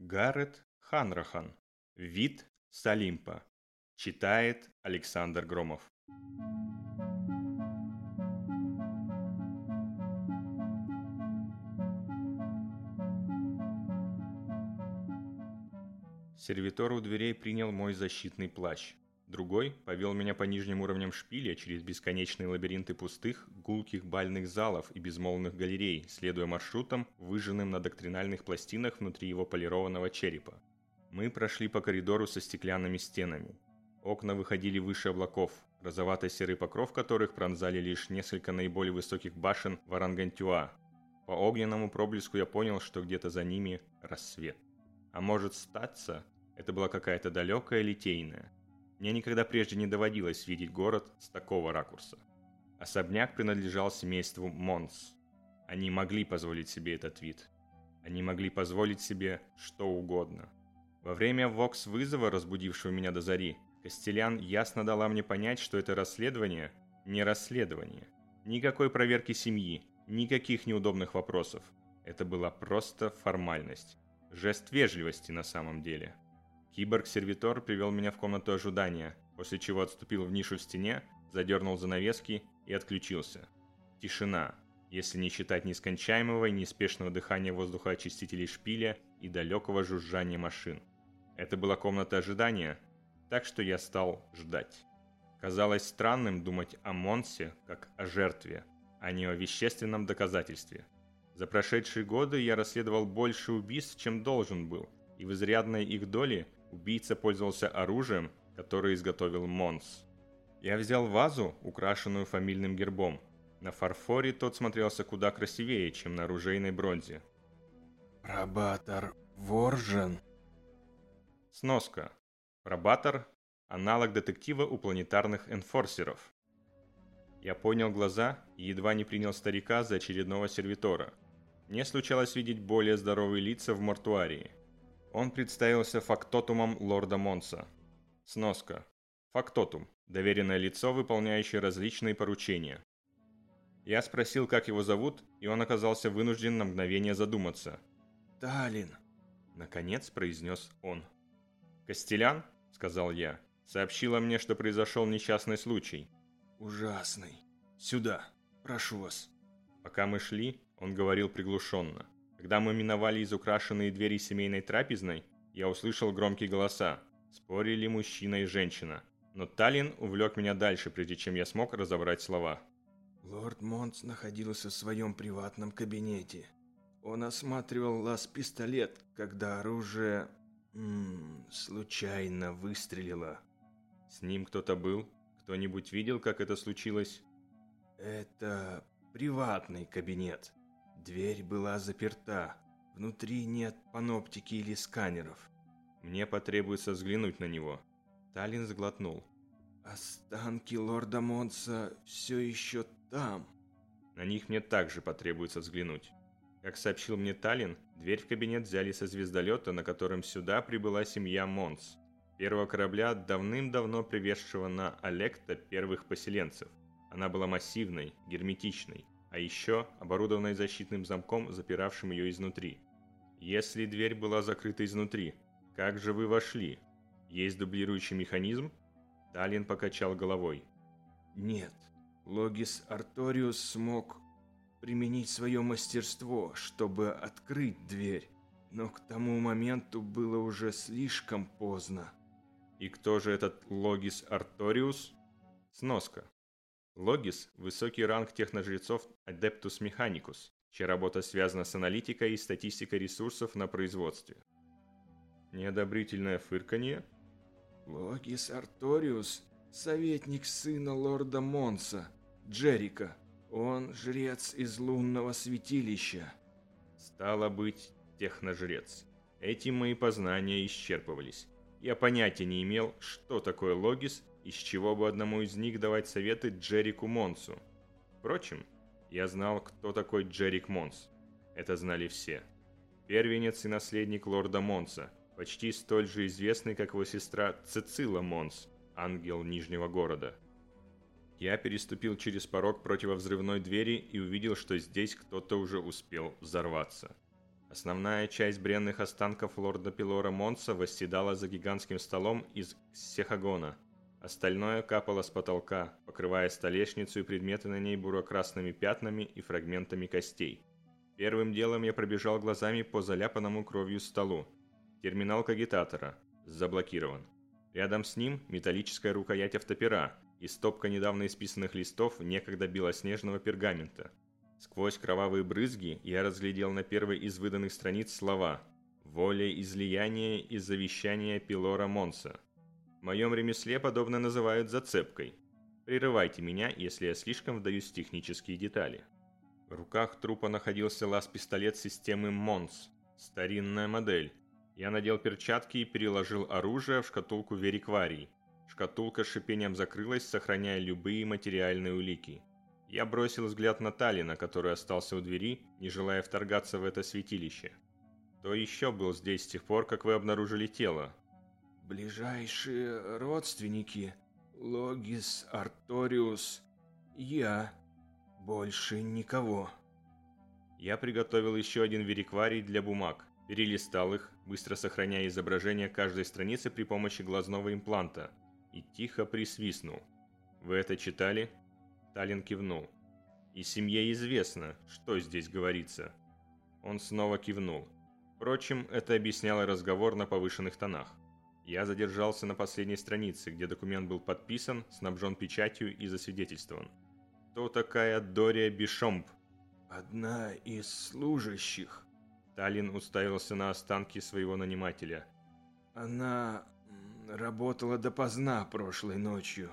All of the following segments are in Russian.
Гаррет Ханрахан. Вид с Олимпа. Читает Александр Громов. Сервитор у дверей принял мой защитный плащ. Другой повел меня по нижним уровням шпиля через бесконечные лабиринты пустых, гулких бальных залов и безмолвных галерей, следуя маршрутам, выжженным на доктринальных пластинах внутри его полированного черепа. Мы прошли по коридору со стеклянными стенами. Окна выходили выше облаков, розовато-серый покров которых пронзали лишь несколько наиболее высоких башен Варангантюа. По огненному проблеску я понял, что где-то за ними рассвет. А может статься, это была какая-то далекая литейная. Мне никогда прежде не доводилось видеть город с такого ракурса. Особняк принадлежал семейству Монс. Они могли позволить себе этот вид. Они могли позволить себе что угодно. Во время вокс-вызова, разбудившего меня до зари, Костелян ясно дала мне понять, что это расследование не расследование. Никакой проверки семьи, никаких неудобных вопросов. Это была просто формальность. Жест вежливости на самом деле. Киборг-сервитор привел меня в комнату ожидания, после чего отступил в нишу в стене, задернул занавески и отключился. Тишина, если не считать нескончаемого и неспешного дыхания воздухоочистителей шпиля и далекого жужжания машин. Это была комната ожидания, так что я стал ждать. Казалось странным думать о Монсе как о жертве, а не о вещественном доказательстве. За прошедшие годы я расследовал больше убийств, чем должен был, и в изрядной их доле Убийца пользовался оружием, которое изготовил Монс. Я взял вазу, украшенную фамильным гербом. На фарфоре тот смотрелся куда красивее, чем на оружейной бронзе. Пробатор Воржен. Сноска. Пробатор – аналог детектива у планетарных энфорсеров. Я поднял глаза и едва не принял старика за очередного сервитора. Мне случалось видеть более здоровые лица в мортуарии. Он представился фактотумом лорда Монса. Сноска. Фактотум – доверенное лицо, выполняющее различные поручения. Я спросил, как его зовут, и он оказался вынужден на мгновение задуматься. «Таллин», – наконец произнес он. «Костелян», – сказал я, – сообщила мне, что произошел несчастный случай. «Ужасный. Сюда. Прошу вас». Пока мы шли, он говорил приглушенно – когда мы миновали изукрашенные двери семейной трапезной, я услышал громкие голоса. Спорили мужчина и женщина. Но Таллин увлек меня дальше, прежде чем я смог разобрать слова. Лорд Монтс находился в своем приватном кабинете. Он осматривал лаз-пистолет, когда оружие... М -м, случайно выстрелило. С ним кто-то был? Кто-нибудь видел, как это случилось? Это приватный кабинет. Дверь была заперта. Внутри нет паноптики или сканеров. Мне потребуется взглянуть на него. Таллин сглотнул. Останки лорда Монса все еще там. На них мне также потребуется взглянуть. Как сообщил мне Таллин, дверь в кабинет взяли со звездолета, на котором сюда прибыла семья Монс. Первого корабля, давным-давно привезшего на Олекта первых поселенцев. Она была массивной, герметичной а еще оборудованной защитным замком, запиравшим ее изнутри. Если дверь была закрыта изнутри, как же вы вошли? Есть дублирующий механизм? Таллин покачал головой. Нет, Логис Арториус смог применить свое мастерство, чтобы открыть дверь, но к тому моменту было уже слишком поздно. И кто же этот Логис Арториус? Сноска. Логис – высокий ранг техножрецов Adeptus Mechanicus, чья работа связана с аналитикой и статистикой ресурсов на производстве. Неодобрительное фырканье. Логис Арториус – советник сына лорда Монса, Джерика. Он жрец из лунного святилища. Стало быть, техножрец. Этим мои познания исчерпывались. Я понятия не имел, что такое логис и с чего бы одному из них давать советы Джерику Монсу. Впрочем, я знал, кто такой Джерик Монс. Это знали все. Первенец и наследник лорда Монса, почти столь же известный, как его сестра Цицила Монс, ангел Нижнего города. Я переступил через порог противовзрывной двери и увидел, что здесь кто-то уже успел взорваться. Основная часть бренных останков лорда Пилора Монса восседала за гигантским столом из сехагона. Остальное капало с потолка, покрывая столешницу и предметы на ней буро-красными пятнами и фрагментами костей. Первым делом я пробежал глазами по заляпанному кровью столу. Терминал кагитатора. Заблокирован. Рядом с ним металлическая рукоять автопера и стопка недавно исписанных листов некогда белоснежного пергамента – Сквозь кровавые брызги я разглядел на первой из выданных страниц слова «Воля излияния и завещания Пилора Монса». В моем ремесле подобно называют зацепкой. Прерывайте меня, если я слишком вдаюсь в технические детали. В руках трупа находился лаз-пистолет системы Монс, старинная модель. Я надел перчатки и переложил оружие в шкатулку верикварий. Шкатулка с шипением закрылась, сохраняя любые материальные улики. Я бросил взгляд на Талина, который остался у двери, не желая вторгаться в это святилище. Кто еще был здесь с тех пор, как вы обнаружили тело? Ближайшие родственники. Логис, Арториус, я. Больше никого. Я приготовил еще один верикварий для бумаг, перелистал их, быстро сохраняя изображение каждой страницы при помощи глазного импланта, и тихо присвистнул. Вы это читали? Талин кивнул. «И семье известно, что здесь говорится». Он снова кивнул. Впрочем, это объясняло разговор на повышенных тонах. Я задержался на последней странице, где документ был подписан, снабжен печатью и засвидетельствован. Кто такая Дория Бишомп? Одна из служащих. Талин уставился на останки своего нанимателя. Она работала допоздна прошлой ночью.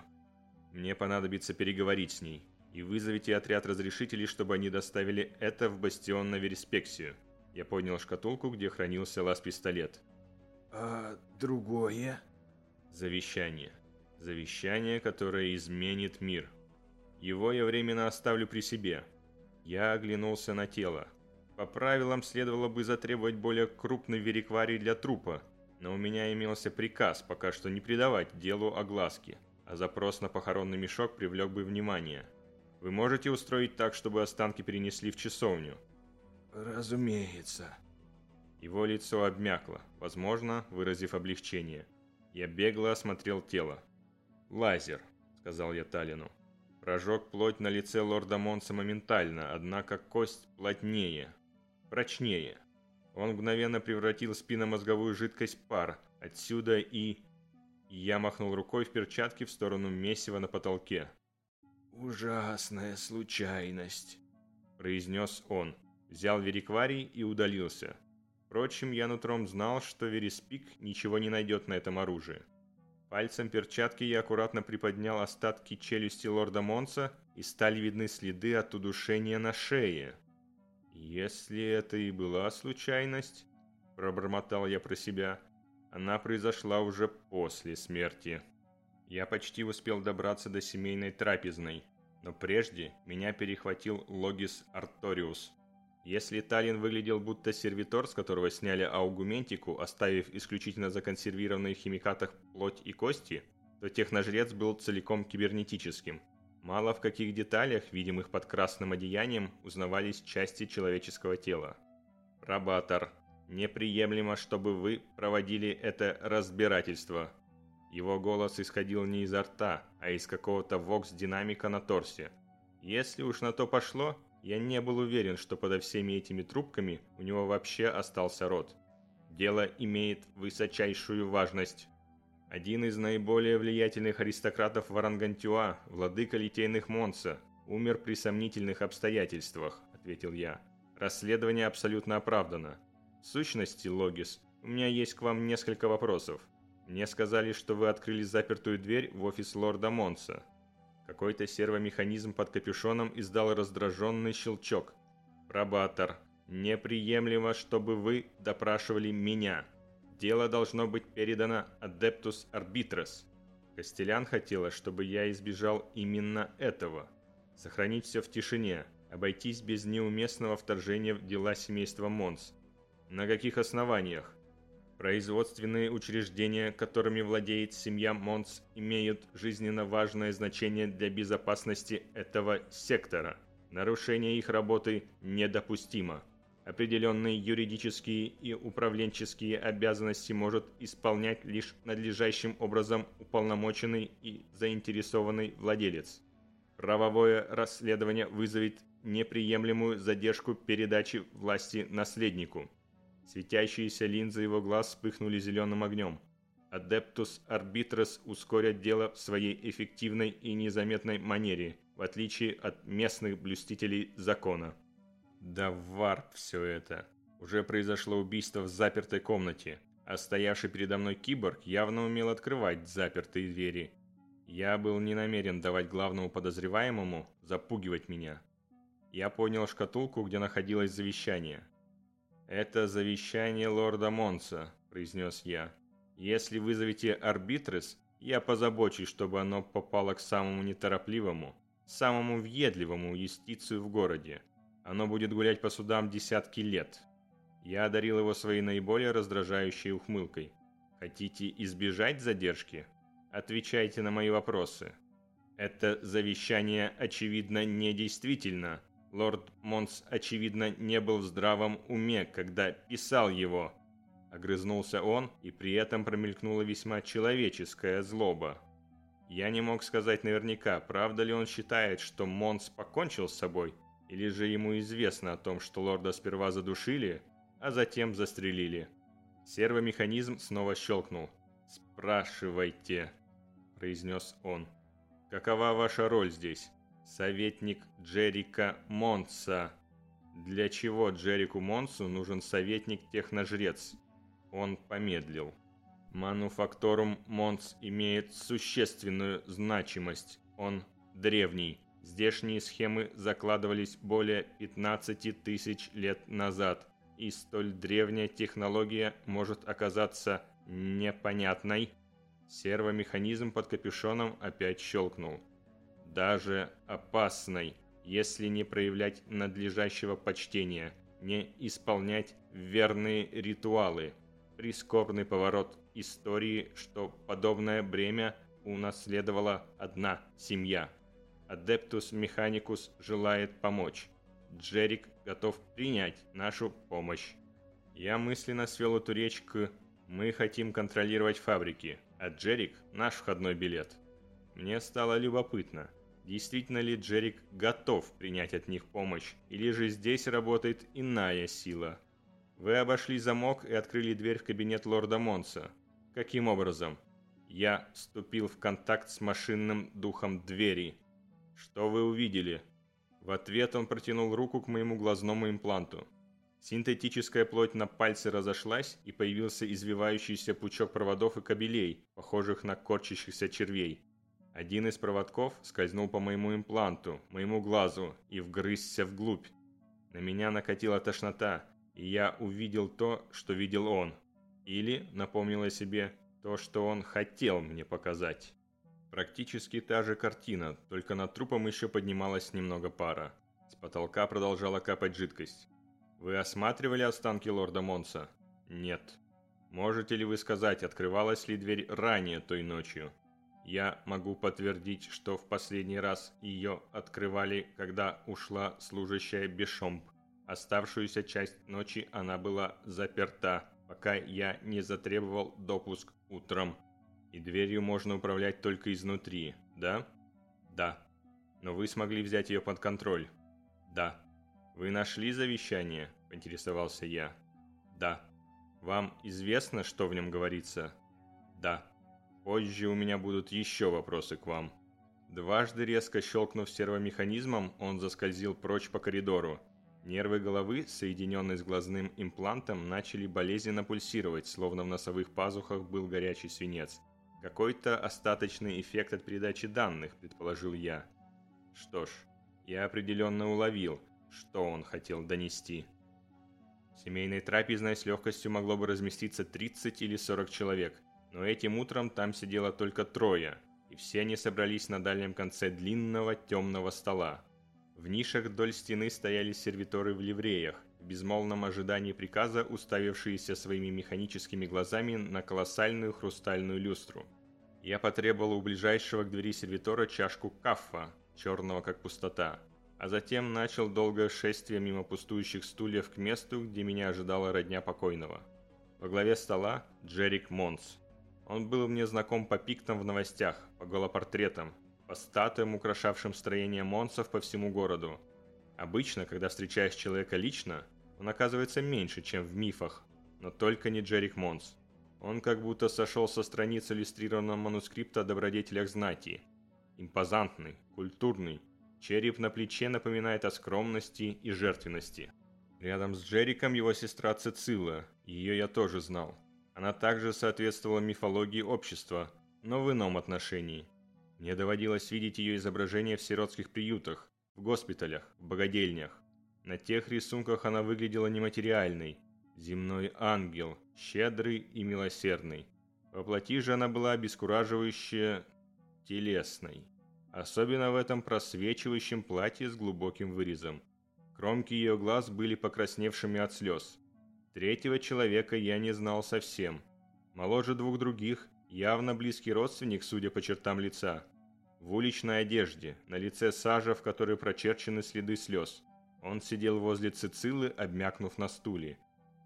Мне понадобится переговорить с ней. И вызовите отряд разрешителей, чтобы они доставили это в бастион на Вереспексию. Я поднял шкатулку, где хранился лаз-пистолет. А другое? Завещание. Завещание, которое изменит мир. Его я временно оставлю при себе. Я оглянулся на тело. По правилам следовало бы затребовать более крупный верикварий для трупа, но у меня имелся приказ пока что не придавать делу огласки а запрос на похоронный мешок привлек бы внимание. Вы можете устроить так, чтобы останки перенесли в часовню? Разумеется. Его лицо обмякло, возможно, выразив облегчение. Я бегло осмотрел тело. «Лазер», — сказал я Талину. Прожег плоть на лице лорда Монса моментально, однако кость плотнее, прочнее. Он мгновенно превратил спинномозговую жидкость в пар. Отсюда и... Я махнул рукой в перчатке в сторону месива на потолке. «Ужасная случайность», – произнес он. Взял верикварий и удалился. Впрочем, я нутром знал, что Вереспик ничего не найдет на этом оружии. Пальцем перчатки я аккуратно приподнял остатки челюсти лорда Монса, и стали видны следы от удушения на шее. «Если это и была случайность», – пробормотал я про себя, – она произошла уже после смерти. Я почти успел добраться до семейной трапезной, но прежде меня перехватил Логис Арториус. Если Таллин выглядел будто сервитор, с которого сняли аугументику, оставив исключительно законсервированные в химикатах плоть и кости, то техножрец был целиком кибернетическим. Мало в каких деталях, видимых под красным одеянием, узнавались части человеческого тела. Рабатор, Неприемлемо, чтобы вы проводили это разбирательство. Его голос исходил не изо рта, а из какого-то вокс-динамика на торсе. Если уж на то пошло, я не был уверен, что подо всеми этими трубками у него вообще остался рот. Дело имеет высочайшую важность. Один из наиболее влиятельных аристократов Варангантюа, владыка литейных Монса, умер при сомнительных обстоятельствах, ответил я. Расследование абсолютно оправдано. В сущности, Логис, у меня есть к вам несколько вопросов. Мне сказали, что вы открыли запертую дверь в офис лорда Монса. Какой-то сервомеханизм под капюшоном издал раздраженный щелчок. «Пробатор, неприемлемо, чтобы вы допрашивали меня. Дело должно быть передано Адептус Арбитрес». Костелян хотела, чтобы я избежал именно этого. Сохранить все в тишине, обойтись без неуместного вторжения в дела семейства Монс. На каких основаниях? Производственные учреждения, которыми владеет семья Монс, имеют жизненно важное значение для безопасности этого сектора. Нарушение их работы недопустимо. Определенные юридические и управленческие обязанности может исполнять лишь надлежащим образом уполномоченный и заинтересованный владелец. Правовое расследование вызовет неприемлемую задержку передачи власти наследнику. Светящиеся линзы его глаз вспыхнули зеленым огнем. Адептус Арбитрес ускорят дело в своей эффективной и незаметной манере, в отличие от местных блюстителей закона. Да варп все это. Уже произошло убийство в запертой комнате, а стоявший передо мной киборг явно умел открывать запертые двери. Я был не намерен давать главному подозреваемому запугивать меня. Я поднял шкатулку, где находилось завещание. «Это завещание лорда Монса», – произнес я. «Если вызовете арбитрес, я позабочусь, чтобы оно попало к самому неторопливому, самому въедливому юстицию в городе. Оно будет гулять по судам десятки лет». Я одарил его своей наиболее раздражающей ухмылкой. «Хотите избежать задержки? Отвечайте на мои вопросы». Это завещание, очевидно, недействительно, Лорд Монс, очевидно, не был в здравом уме, когда писал его. Огрызнулся он, и при этом промелькнула весьма человеческая злоба. Я не мог сказать наверняка, правда ли он считает, что Монс покончил с собой, или же ему известно о том, что лорда сперва задушили, а затем застрелили. Сервомеханизм снова щелкнул. «Спрашивайте», – произнес он. «Какова ваша роль здесь?» Советник Джерика Монса. Для чего Джерику Монсу нужен советник-техножрец? Он помедлил. Мануфакторум Монс имеет существенную значимость. Он древний. Здешние схемы закладывались более 15 тысяч лет назад, и столь древняя технология может оказаться непонятной. Сервомеханизм под капюшоном опять щелкнул даже опасной, если не проявлять надлежащего почтения, не исполнять верные ритуалы. Прискорбный поворот истории, что подобное бремя унаследовала одна семья. Адептус Механикус желает помочь. Джерик готов принять нашу помощь. Я мысленно свел эту речь к «Мы хотим контролировать фабрики, а Джерик – наш входной билет». Мне стало любопытно, Действительно ли Джерик готов принять от них помощь, или же здесь работает иная сила? Вы обошли замок и открыли дверь в кабинет лорда Монса. Каким образом? Я вступил в контакт с машинным духом двери. Что вы увидели? В ответ он протянул руку к моему глазному импланту. Синтетическая плоть на пальце разошлась, и появился извивающийся пучок проводов и кабелей, похожих на корчащихся червей. Один из проводков скользнул по моему импланту, моему глазу и вгрызся вглубь. На меня накатила тошнота, и я увидел то, что видел он. Или, напомнил себе, то, что он хотел мне показать. Практически та же картина, только над трупом еще поднималась немного пара. С потолка продолжала капать жидкость. Вы осматривали останки лорда Монса? Нет. Можете ли вы сказать, открывалась ли дверь ранее той ночью? Я могу подтвердить, что в последний раз ее открывали, когда ушла служащая Бешомп. Оставшуюся часть ночи она была заперта, пока я не затребовал допуск утром. И дверью можно управлять только изнутри, да? Да. Но вы смогли взять ее под контроль? Да. Вы нашли завещание? Поинтересовался я. Да. Вам известно, что в нем говорится? Да. Позже у меня будут еще вопросы к вам. Дважды резко щелкнув сервомеханизмом, он заскользил прочь по коридору. Нервы головы, соединенные с глазным имплантом, начали болезненно пульсировать, словно в носовых пазухах был горячий свинец. Какой-то остаточный эффект от передачи данных, предположил я. Что ж, я определенно уловил, что он хотел донести. Семейной трапезной с легкостью могло бы разместиться 30 или 40 человек но этим утром там сидело только трое, и все они собрались на дальнем конце длинного темного стола. В нишах вдоль стены стояли сервиторы в ливреях, в безмолвном ожидании приказа, уставившиеся своими механическими глазами на колоссальную хрустальную люстру. Я потребовал у ближайшего к двери сервитора чашку каффа, черного как пустота, а затем начал долгое шествие мимо пустующих стульев к месту, где меня ожидала родня покойного. Во главе стола Джерик Монс. Он был мне знаком по пиктам в новостях, по голопортретам, по статуям, украшавшим строение Монсов по всему городу. Обычно, когда встречаешь человека лично, он оказывается меньше, чем в мифах, но только не Джерик Монс. Он как будто сошел со страниц иллюстрированного манускрипта о добродетелях знати. Импозантный, культурный, череп на плече напоминает о скромности и жертвенности. Рядом с Джериком его сестра Цицила, ее я тоже знал. Она также соответствовала мифологии общества, но в ином отношении. Мне доводилось видеть ее изображения в сиротских приютах, в госпиталях, в богадельнях. На тех рисунках она выглядела нематериальной, земной ангел, щедрый и милосердный. Воплоти же она была обескураживающе телесной. Особенно в этом просвечивающем платье с глубоким вырезом. Кромки ее глаз были покрасневшими от слез. Третьего человека я не знал совсем. Моложе двух других, явно близкий родственник, судя по чертам лица. В уличной одежде, на лице сажа, в которой прочерчены следы слез. Он сидел возле Цицилы, обмякнув на стуле.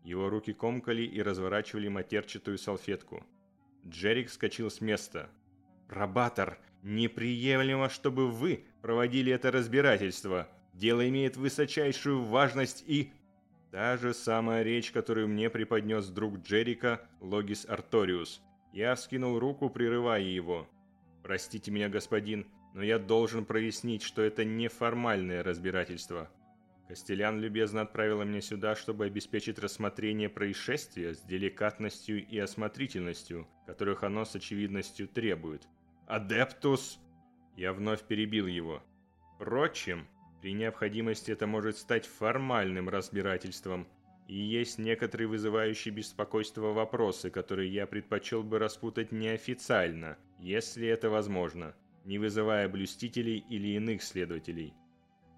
Его руки комкали и разворачивали матерчатую салфетку. Джерик скочил с места. «Пробатор, неприемлемо, чтобы вы проводили это разбирательство. Дело имеет высочайшую важность и...» Та же самая речь, которую мне преподнес друг Джерика, Логис Арториус. Я вскинул руку, прерывая его. «Простите меня, господин, но я должен прояснить, что это неформальное разбирательство». Костелян любезно отправила меня сюда, чтобы обеспечить рассмотрение происшествия с деликатностью и осмотрительностью, которых оно с очевидностью требует. «Адептус!» Я вновь перебил его. «Впрочем, при необходимости это может стать формальным разбирательством, и есть некоторые вызывающие беспокойство вопросы, которые я предпочел бы распутать неофициально, если это возможно, не вызывая блюстителей или иных следователей.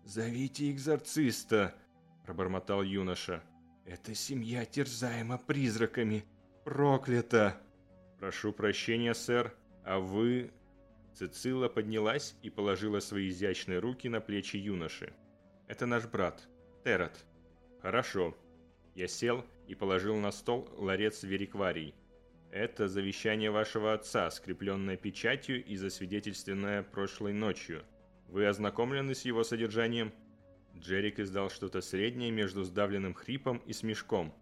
«Зовите экзорциста!» – пробормотал юноша. «Эта семья терзаема призраками! Проклята!» «Прошу прощения, сэр, а вы Цицила поднялась и положила свои изящные руки на плечи юноши. «Это наш брат, Терат». «Хорошо». Я сел и положил на стол ларец верикварий. «Это завещание вашего отца, скрепленное печатью и засвидетельственное прошлой ночью. Вы ознакомлены с его содержанием?» Джерик издал что-то среднее между сдавленным хрипом и смешком.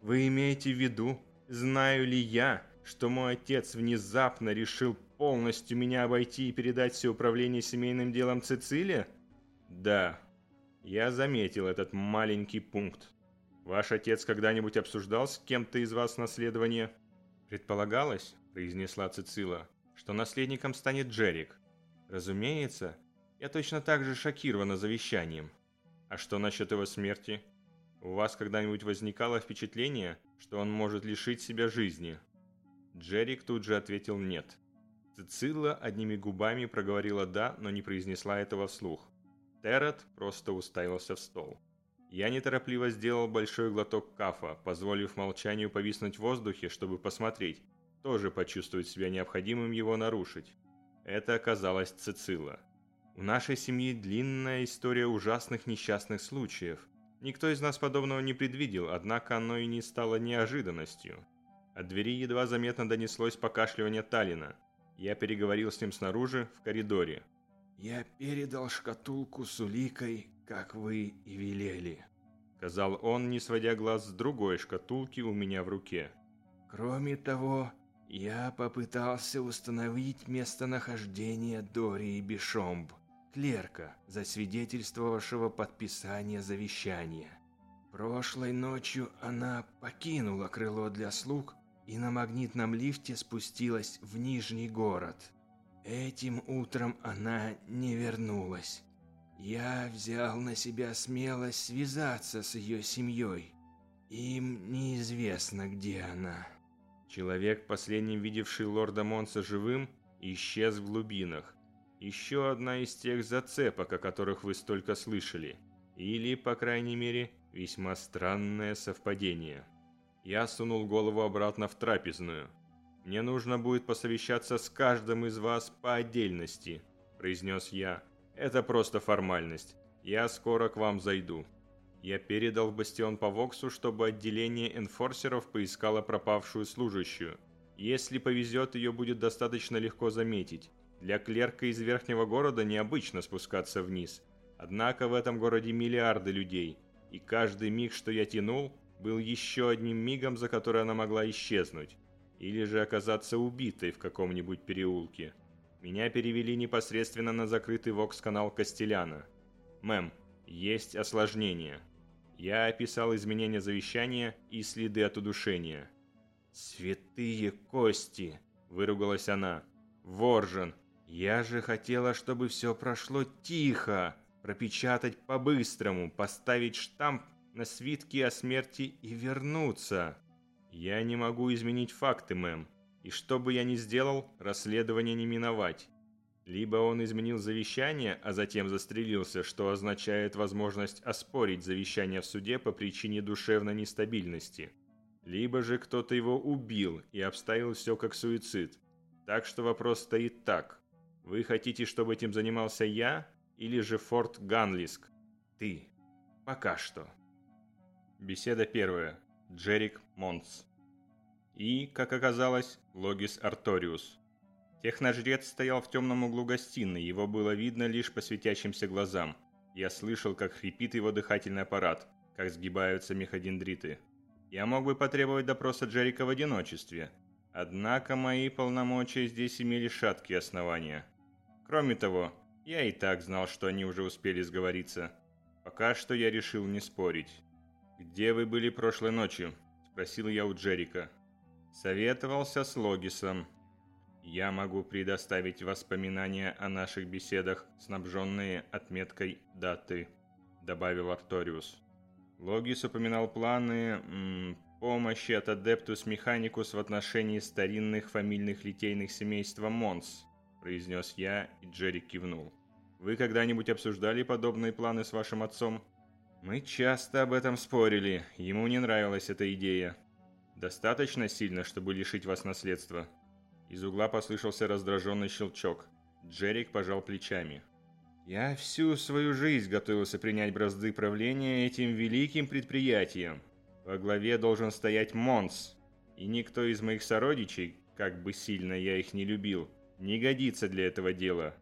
«Вы имеете в виду, знаю ли я, что мой отец внезапно решил полностью меня обойти и передать все управление семейным делом Цицилия? Да, я заметил этот маленький пункт. Ваш отец когда-нибудь обсуждал с кем-то из вас наследование? Предполагалось, произнесла Цицила, что наследником станет Джерик. Разумеется, я точно так же шокирована завещанием. А что насчет его смерти? У вас когда-нибудь возникало впечатление, что он может лишить себя жизни? Джерик тут же ответил «нет». Цицилла одними губами проговорила «да», но не произнесла этого вслух. Террет просто уставился в стол. Я неторопливо сделал большой глоток кафа, позволив молчанию повиснуть в воздухе, чтобы посмотреть, тоже почувствовать себя необходимым его нарушить. Это оказалась Цицилла. У нашей семьи длинная история ужасных несчастных случаев. Никто из нас подобного не предвидел, однако оно и не стало неожиданностью. От двери едва заметно донеслось покашливание Талина. Я переговорил с ним снаружи, в коридоре. «Я передал шкатулку с уликой, как вы и велели», — сказал он, не сводя глаз с другой шкатулки у меня в руке. «Кроме того, я попытался установить местонахождение Дории Бишомб, клерка, засвидетельствовавшего подписание завещания. Прошлой ночью она покинула крыло для слуг и на магнитном лифте спустилась в Нижний город. Этим утром она не вернулась. Я взял на себя смелость связаться с ее семьей. Им неизвестно, где она. Человек, последним видевший лорда Монса живым, исчез в глубинах. Еще одна из тех зацепок, о которых вы столько слышали. Или, по крайней мере, весьма странное совпадение. Я сунул голову обратно в трапезную. «Мне нужно будет посовещаться с каждым из вас по отдельности», – произнес я. «Это просто формальность. Я скоро к вам зайду. Я передал в бастион по Воксу, чтобы отделение энфорсеров поискало пропавшую служащую. Если повезет, ее будет достаточно легко заметить. Для клерка из верхнего города необычно спускаться вниз. Однако в этом городе миллиарды людей, и каждый миг, что я тянул, был еще одним мигом, за который она могла исчезнуть. Или же оказаться убитой в каком-нибудь переулке. Меня перевели непосредственно на закрытый вокс-канал Костеляна. Мэм, есть осложнение. Я описал изменения завещания и следы от удушения. «Святые кости!» – выругалась она. «Воржен, я же хотела, чтобы все прошло тихо, пропечатать по-быстрому, поставить штамп на свитке о смерти и вернуться. Я не могу изменить факты, мэм, и что бы я ни сделал, расследование не миновать. Либо он изменил завещание, а затем застрелился, что означает возможность оспорить завещание в суде по причине душевной нестабильности. Либо же кто-то его убил и обставил все как суицид. Так что вопрос стоит так. Вы хотите, чтобы этим занимался я или же Форт Ганлиск? Ты. Пока что. Беседа первая. Джерик Монс. И, как оказалось, Логис Арториус. Техножрец стоял в темном углу гостиной, его было видно лишь по светящимся глазам. Я слышал, как хрипит его дыхательный аппарат, как сгибаются меходендриты. Я мог бы потребовать допроса Джерика в одиночестве, однако мои полномочия здесь имели шаткие основания. Кроме того, я и так знал, что они уже успели сговориться. Пока что я решил не спорить. «Где вы были прошлой ночью?» – спросил я у Джерика. Советовался с Логисом. Я могу предоставить воспоминания о наших беседах, снабженные отметкой даты, добавил Арториус. Логис упоминал планы м, помощи от Адептус Механикус в отношении старинных фамильных литейных семейства Монс, произнес я, и Джерик кивнул. Вы когда-нибудь обсуждали подобные планы с вашим отцом? Мы часто об этом спорили. Ему не нравилась эта идея. Достаточно сильно, чтобы лишить вас наследства. Из угла послышался раздраженный щелчок. Джерик пожал плечами. Я всю свою жизнь готовился принять бразды правления этим великим предприятием. Во главе должен стоять Монс. И никто из моих сородичей, как бы сильно я их не любил, не годится для этого дела.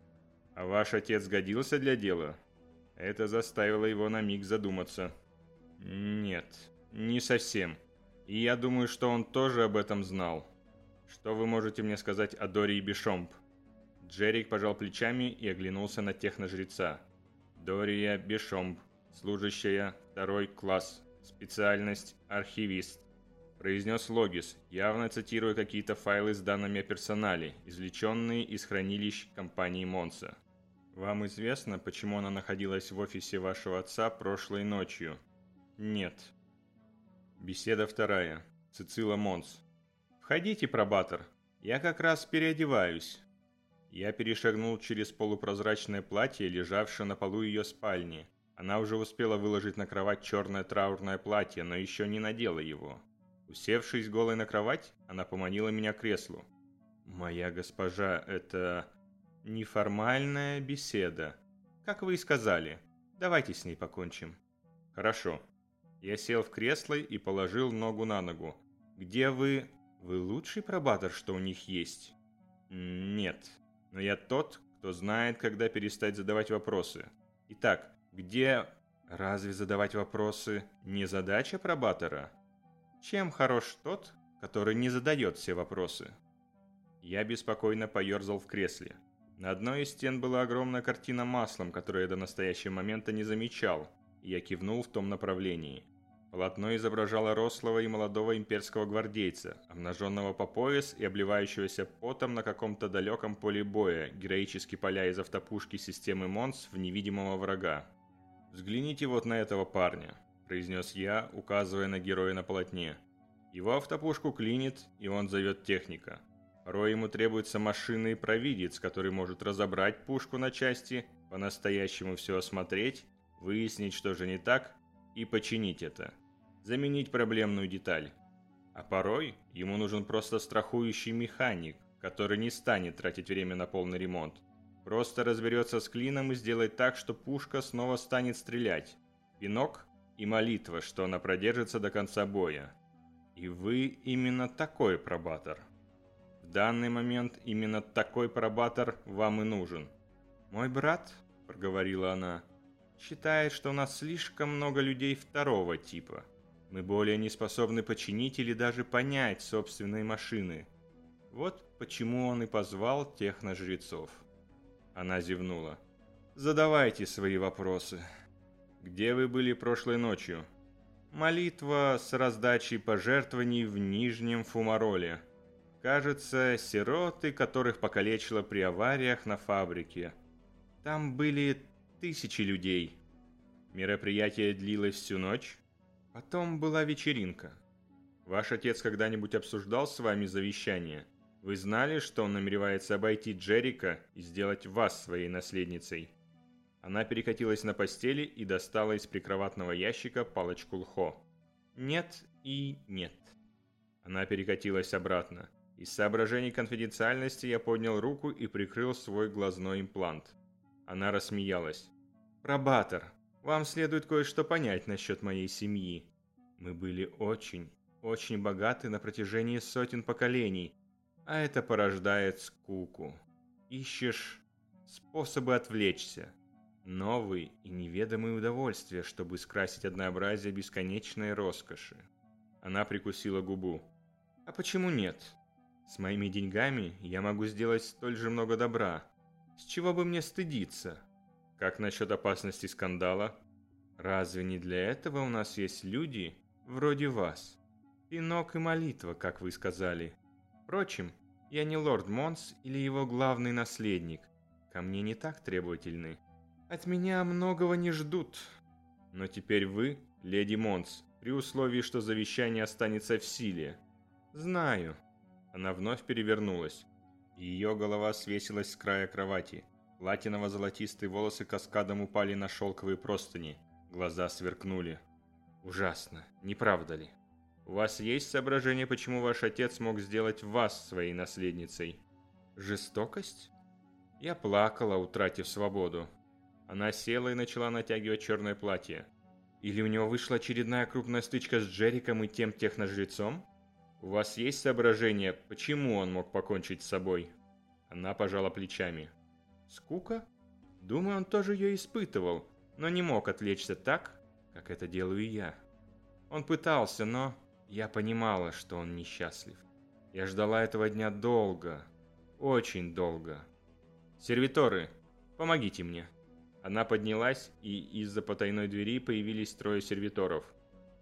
А ваш отец годился для дела? Это заставило его на миг задуматься. Нет, не совсем. И я думаю, что он тоже об этом знал. Что вы можете мне сказать о Дории Бишомп? Джерик пожал плечами и оглянулся на техножреца. Дория Бишомп, служащая второй класс, специальность архивист произнес Логис, явно цитируя какие-то файлы с данными о персонале, извлеченные из хранилищ компании Монса. «Вам известно, почему она находилась в офисе вашего отца прошлой ночью?» «Нет». Беседа вторая. Цицила Монс. «Входите, пробатор. Я как раз переодеваюсь». Я перешагнул через полупрозрачное платье, лежавшее на полу ее спальни. Она уже успела выложить на кровать черное траурное платье, но еще не надела его. Усевшись голой на кровать, она поманила меня к креслу. «Моя госпожа, это неформальная беседа. Как вы и сказали. Давайте с ней покончим». «Хорошо». Я сел в кресло и положил ногу на ногу. «Где вы...» «Вы лучший пробатор, что у них есть?» «Нет. Но я тот, кто знает, когда перестать задавать вопросы. Итак, где...» «Разве задавать вопросы не задача пробатора?» Чем хорош тот, который не задает все вопросы? Я беспокойно поерзал в кресле. На одной из стен была огромная картина маслом, которую я до настоящего момента не замечал, я кивнул в том направлении. Полотно изображало рослого и молодого имперского гвардейца, обнаженного по пояс и обливающегося потом на каком-то далеком поле боя, героически поля из автопушки системы Монс в невидимого врага. Взгляните вот на этого парня произнес я, указывая на героя на полотне. Его автопушку клинит, и он зовет техника. Порой ему требуется машинный провидец, который может разобрать пушку на части, по-настоящему все осмотреть, выяснить, что же не так, и починить это. Заменить проблемную деталь. А порой ему нужен просто страхующий механик, который не станет тратить время на полный ремонт. Просто разберется с клином и сделает так, что пушка снова станет стрелять. Пинок и молитва, что она продержится до конца боя. И вы именно такой пробатор. В данный момент именно такой пробатор вам и нужен. Мой брат, проговорила она, считает, что у нас слишком много людей второго типа. Мы более не способны починить или даже понять собственные машины. Вот почему он и позвал техножрецов. Она зевнула. Задавайте свои вопросы. Где вы были прошлой ночью? Молитва с раздачей пожертвований в Нижнем Фумароле. Кажется, сироты, которых покалечило при авариях на фабрике. Там были тысячи людей. Мероприятие длилось всю ночь. Потом была вечеринка. Ваш отец когда-нибудь обсуждал с вами завещание? Вы знали, что он намеревается обойти Джерика и сделать вас своей наследницей? Она перекатилась на постели и достала из прикроватного ящика палочку лхо. Нет и нет. Она перекатилась обратно. Из соображений конфиденциальности я поднял руку и прикрыл свой глазной имплант. Она рассмеялась. «Пробатор, вам следует кое-что понять насчет моей семьи. Мы были очень, очень богаты на протяжении сотен поколений, а это порождает скуку. Ищешь способы отвлечься, новые и неведомые удовольствия, чтобы скрасить однообразие бесконечной роскоши. Она прикусила губу. А почему нет? С моими деньгами я могу сделать столь же много добра. С чего бы мне стыдиться? Как насчет опасности скандала? Разве не для этого у нас есть люди вроде вас? Пинок и молитва, как вы сказали. Впрочем, я не лорд Монс или его главный наследник. Ко мне не так требовательны. От меня многого не ждут. Но теперь вы, леди Монс, при условии, что завещание останется в силе. Знаю. Она вновь перевернулась. Ее голова свесилась с края кровати. Платиново-золотистые волосы каскадом упали на шелковые простыни. Глаза сверкнули. Ужасно, не правда ли? У вас есть соображение, почему ваш отец мог сделать вас своей наследницей? Жестокость? Я плакала, утратив свободу. Она села и начала натягивать черное платье. Или у него вышла очередная крупная стычка с Джериком и тем техножрецом? У вас есть соображение, почему он мог покончить с собой? Она пожала плечами. Скука? Думаю, он тоже ее испытывал, но не мог отвлечься так, как это делаю я. Он пытался, но я понимала, что он несчастлив. Я ждала этого дня долго, очень долго. Сервиторы, помогите мне. Она поднялась, и из-за потайной двери появились трое сервиторов.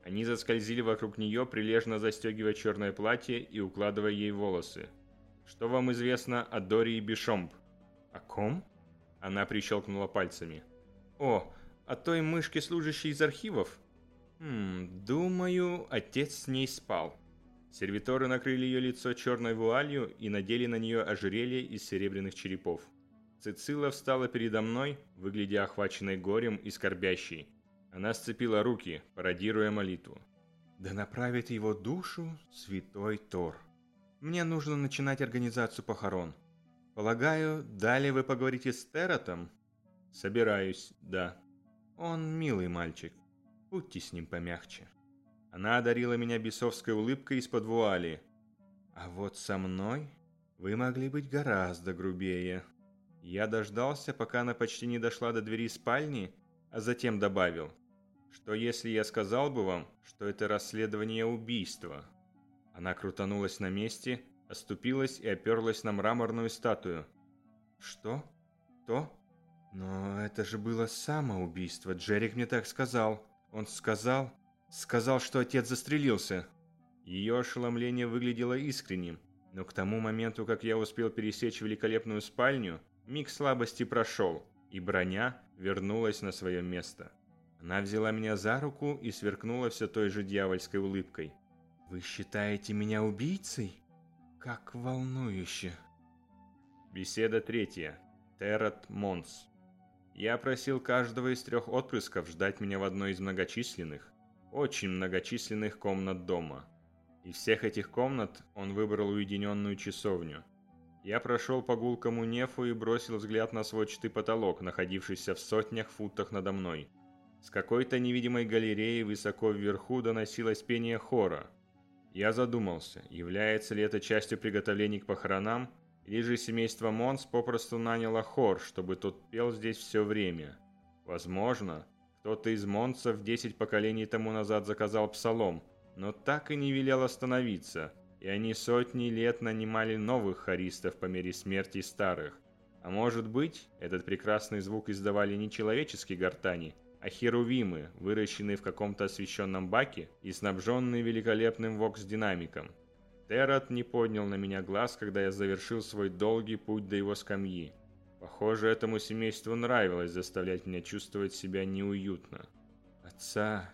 Они заскользили вокруг нее, прилежно застегивая черное платье и укладывая ей волосы. «Что вам известно о Дории Бишомп?» «О ком?» Она прищелкнула пальцами. «О, о той мышке, служащей из архивов?» «Хм, думаю, отец с ней спал». Сервиторы накрыли ее лицо черной вуалью и надели на нее ожерелье из серебряных черепов. Цицила встала передо мной, выглядя охваченной горем и скорбящей. Она сцепила руки, пародируя молитву. «Да направит его душу святой Тор. Мне нужно начинать организацию похорон. Полагаю, далее вы поговорите с Тератом?» «Собираюсь, да». «Он милый мальчик. Будьте с ним помягче». Она одарила меня бесовской улыбкой из-под вуали. «А вот со мной вы могли быть гораздо грубее». Я дождался, пока она почти не дошла до двери спальни, а затем добавил, что если я сказал бы вам, что это расследование убийства. Она крутанулась на месте, оступилась и оперлась на мраморную статую. Что? То? Но это же было самоубийство, Джерик мне так сказал. Он сказал, сказал, что отец застрелился. Ее ошеломление выглядело искренним, но к тому моменту, как я успел пересечь великолепную спальню, Миг слабости прошел, и броня вернулась на свое место. Она взяла меня за руку и сверкнула все той же дьявольской улыбкой. «Вы считаете меня убийцей? Как волнующе!» Беседа третья. Террат Монс. Я просил каждого из трех отпрысков ждать меня в одной из многочисленных, очень многочисленных комнат дома. Из всех этих комнат он выбрал уединенную часовню – Я прошел по гулкому нефу и бросил взгляд на сводчатый потолок, находившийся в сотнях футах надо мной. С какой-то невидимой галереи высоко вверху доносилось пение хора. Я задумался, является ли это частью приготовлений к похоронам, или же семейство Монс попросту наняло хор, чтобы тот пел здесь все время. Возможно, кто-то из Монсов 10 поколений тому назад заказал псалом, но так и не велел остановиться, и они сотни лет нанимали новых хористов по мере смерти старых. А может быть, этот прекрасный звук издавали не человеческие гортани, а херувимы, выращенные в каком-то освещенном баке и снабженные великолепным вокс-динамиком. Террат не поднял на меня глаз, когда я завершил свой долгий путь до его скамьи. Похоже, этому семейству нравилось заставлять меня чувствовать себя неуютно. Отца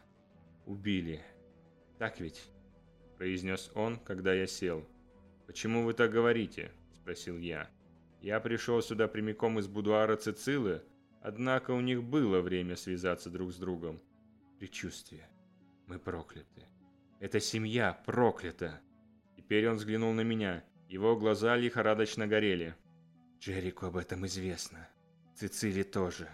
убили. Так ведь? произнес он, когда я сел. «Почему вы так говорите?» – спросил я. «Я пришел сюда прямиком из будуара Цицилы, однако у них было время связаться друг с другом. Предчувствие. Мы прокляты. Эта семья проклята!» Теперь он взглянул на меня. Его глаза лихорадочно горели. Джерику об этом известно. Цицили тоже.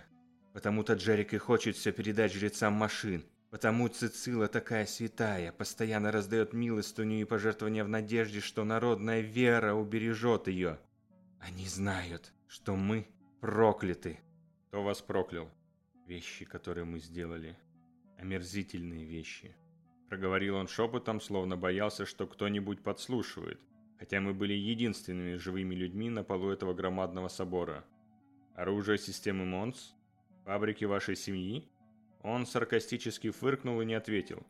Потому-то Джерик и хочет все передать жрецам машин. Потому Цицила такая святая, постоянно раздает милостыню и пожертвования в надежде, что народная вера убережет ее. Они знают, что мы прокляты. Кто вас проклял? Вещи, которые мы сделали. Омерзительные вещи. Проговорил он шепотом, словно боялся, что кто-нибудь подслушивает, хотя мы были единственными живыми людьми на полу этого громадного собора. Оружие системы МОНС? Фабрики вашей семьи? Он саркастически фыркнул и не ответил.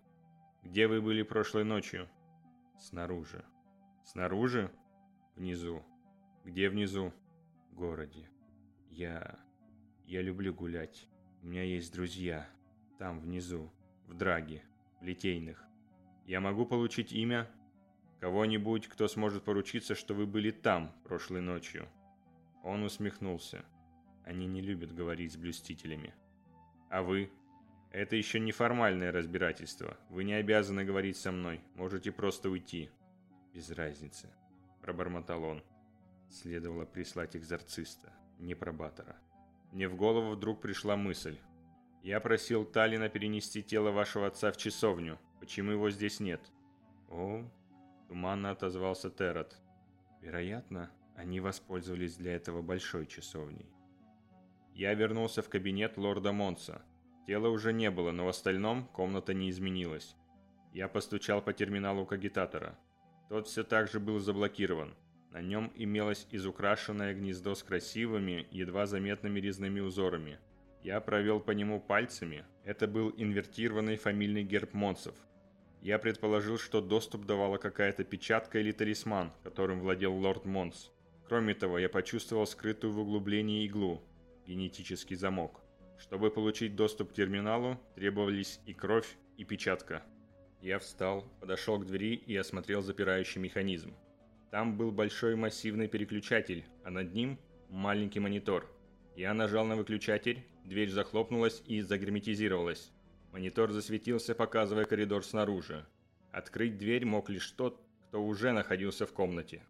«Где вы были прошлой ночью?» «Снаружи». «Снаружи?» «Внизу». «Где внизу?» «В городе». «Я... я люблю гулять. У меня есть друзья. Там, внизу. В Драге. В Литейных. Я могу получить имя? Кого-нибудь, кто сможет поручиться, что вы были там прошлой ночью?» Он усмехнулся. Они не любят говорить с блюстителями. «А вы?» Это еще не формальное разбирательство. Вы не обязаны говорить со мной. Можете просто уйти. Без разницы, пробормотал он. Следовало прислать экзорциста, не пробатора. Мне в голову вдруг пришла мысль. Я просил Талина перенести тело вашего отца в часовню. Почему его здесь нет? О, туманно отозвался Террат. Вероятно, они воспользовались для этого большой часовней. Я вернулся в кабинет лорда Монса. Тела уже не было, но в остальном комната не изменилась. Я постучал по терминалу кагитатора. Тот все так же был заблокирован. На нем имелось изукрашенное гнездо с красивыми, едва заметными резными узорами. Я провел по нему пальцами. Это был инвертированный фамильный герб Монсов. Я предположил, что доступ давала какая-то печатка или талисман, которым владел лорд Монс. Кроме того, я почувствовал скрытую в углублении иглу, генетический замок. Чтобы получить доступ к терминалу, требовались и кровь, и печатка. Я встал, подошел к двери и осмотрел запирающий механизм. Там был большой массивный переключатель, а над ним маленький монитор. Я нажал на выключатель, дверь захлопнулась и загерметизировалась. Монитор засветился, показывая коридор снаружи. Открыть дверь мог лишь тот, кто уже находился в комнате.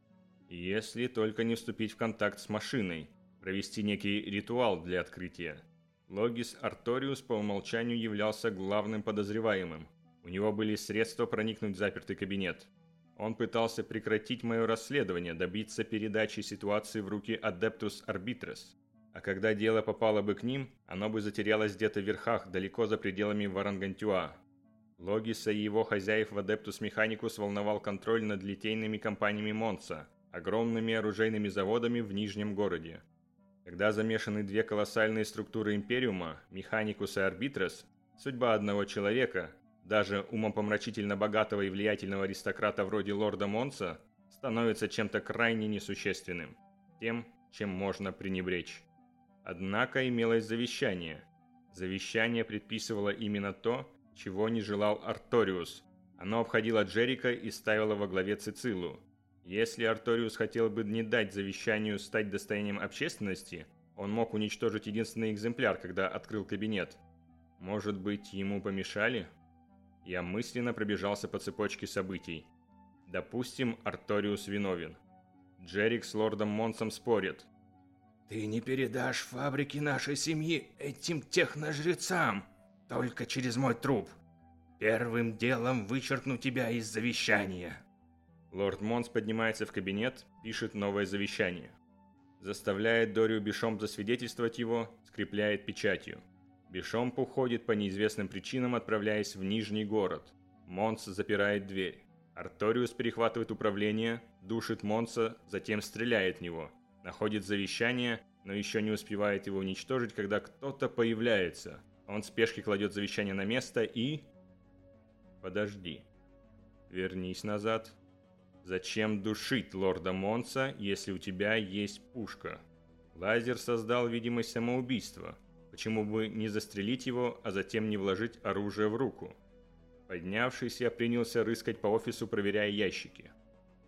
Если только не вступить в контакт с машиной, провести некий ритуал для открытия. Логис Арториус по умолчанию являлся главным подозреваемым. У него были средства проникнуть в запертый кабинет. Он пытался прекратить мое расследование, добиться передачи ситуации в руки Адептус Арбитрес. А когда дело попало бы к ним, оно бы затерялось где-то в верхах, далеко за пределами Варангантюа. Логиса и его хозяев в Адептус Механикус волновал контроль над литейными компаниями Монса, огромными оружейными заводами в Нижнем городе. Когда замешаны две колоссальные структуры Империума, Механикус и Арбитрес, судьба одного человека, даже умопомрачительно богатого и влиятельного аристократа вроде лорда Монса, становится чем-то крайне несущественным, тем, чем можно пренебречь. Однако имелось завещание. Завещание предписывало именно то, чего не желал Арториус. Оно обходило Джерика и ставило во главе Цицилу, если Арториус хотел бы не дать завещанию стать достоянием общественности, он мог уничтожить единственный экземпляр, когда открыл кабинет. Может быть, ему помешали? Я мысленно пробежался по цепочке событий. Допустим, Арториус виновен. Джерик с лордом Монсом спорят. «Ты не передашь фабрики нашей семьи этим техножрецам, только через мой труп. Первым делом вычеркну тебя из завещания». Лорд Монс поднимается в кабинет, пишет новое завещание. Заставляет Дорию Бишомп засвидетельствовать его, скрепляет печатью. Бишомп уходит по неизвестным причинам, отправляясь в Нижний город. Монс запирает дверь. Арториус перехватывает управление, душит Монса, затем стреляет в него. Находит завещание, но еще не успевает его уничтожить, когда кто-то появляется. Он в спешке кладет завещание на место и... Подожди. Вернись назад. Зачем душить лорда Монса, если у тебя есть пушка? Лазер создал видимость самоубийства. Почему бы не застрелить его, а затем не вложить оружие в руку? Поднявшись, я принялся рыскать по офису, проверяя ящики.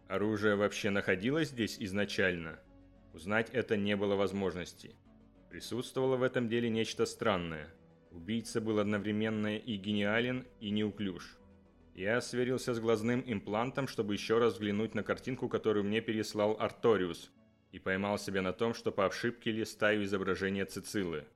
Оружие вообще находилось здесь изначально? Узнать это не было возможности. Присутствовало в этом деле нечто странное. Убийца был одновременно и гениален, и неуклюж. Я сверился с глазным имплантом, чтобы еще раз взглянуть на картинку, которую мне переслал Арториус, и поймал себя на том, что по ошибке листаю изображение Цицилы.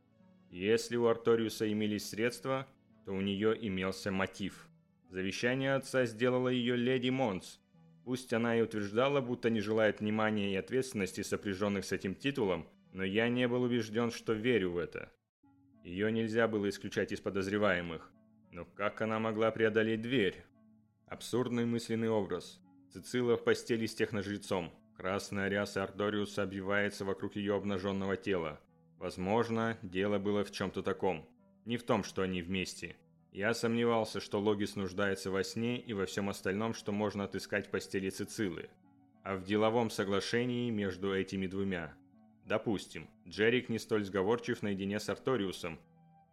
Если у Арториуса имелись средства, то у нее имелся мотив. Завещание отца сделала ее леди Монс. Пусть она и утверждала, будто не желает внимания и ответственности, сопряженных с этим титулом, но я не был убежден, что верю в это. Ее нельзя было исключать из подозреваемых. Но как она могла преодолеть дверь? Абсурдный мысленный образ. Цицила в постели с техножрецом. Красная ряса Ардориуса обвивается вокруг ее обнаженного тела. Возможно, дело было в чем-то таком. Не в том, что они вместе. Я сомневался, что Логис нуждается во сне и во всем остальном, что можно отыскать в постели Цицилы. А в деловом соглашении между этими двумя. Допустим, Джерик не столь сговорчив наедине с Арториусом,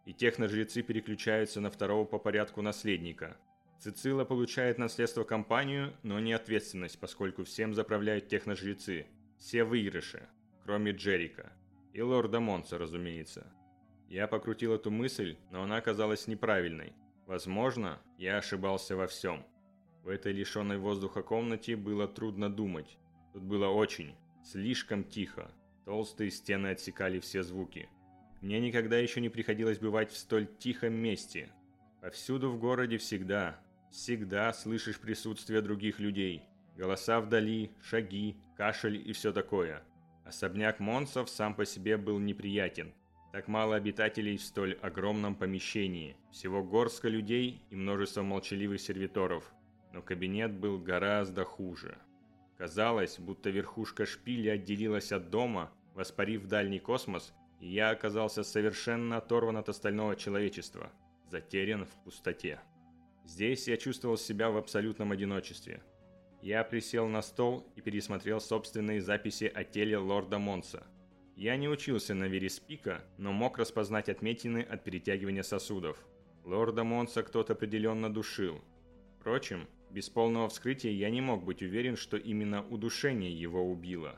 и техножрецы переключаются на второго по порядку наследника. Цицила получает наследство компанию, но не ответственность, поскольку всем заправляют техножрецы. Все выигрыши, кроме Джерика. И лорда Монса, разумеется. Я покрутил эту мысль, но она оказалась неправильной. Возможно, я ошибался во всем. В этой лишенной воздуха комнате было трудно думать. Тут было очень, слишком тихо. Толстые стены отсекали все звуки. Мне никогда еще не приходилось бывать в столь тихом месте. Повсюду в городе всегда, всегда слышишь присутствие других людей. Голоса вдали, шаги, кашель и все такое. Особняк Монсов сам по себе был неприятен. Так мало обитателей в столь огромном помещении. Всего горстка людей и множество молчаливых сервиторов. Но кабинет был гораздо хуже. Казалось, будто верхушка шпиля отделилась от дома, воспарив в дальний космос и я оказался совершенно оторван от остального человечества, затерян в пустоте. Здесь я чувствовал себя в абсолютном одиночестве. Я присел на стол и пересмотрел собственные записи о теле лорда Монса. Я не учился на Вереспика, но мог распознать отметины от перетягивания сосудов. Лорда Монса кто-то определенно душил. Впрочем, без полного вскрытия я не мог быть уверен, что именно удушение его убило.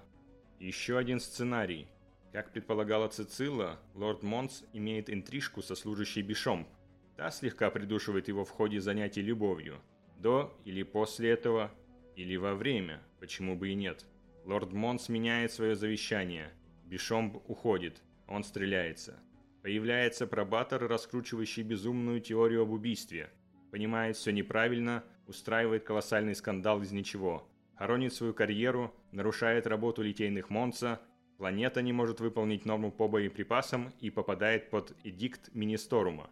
Еще один сценарий – как предполагала Цицилла, лорд Монс имеет интрижку со служащей Бишомп. Та слегка придушивает его в ходе занятий любовью. До или после этого, или во время, почему бы и нет. Лорд Монс меняет свое завещание. Бишомп уходит, он стреляется. Появляется пробатор, раскручивающий безумную теорию об убийстве. Понимает все неправильно, устраивает колоссальный скандал из ничего. Хоронит свою карьеру, нарушает работу литейных Монса Планета не может выполнить норму по боеприпасам и попадает под эдикт Министорума.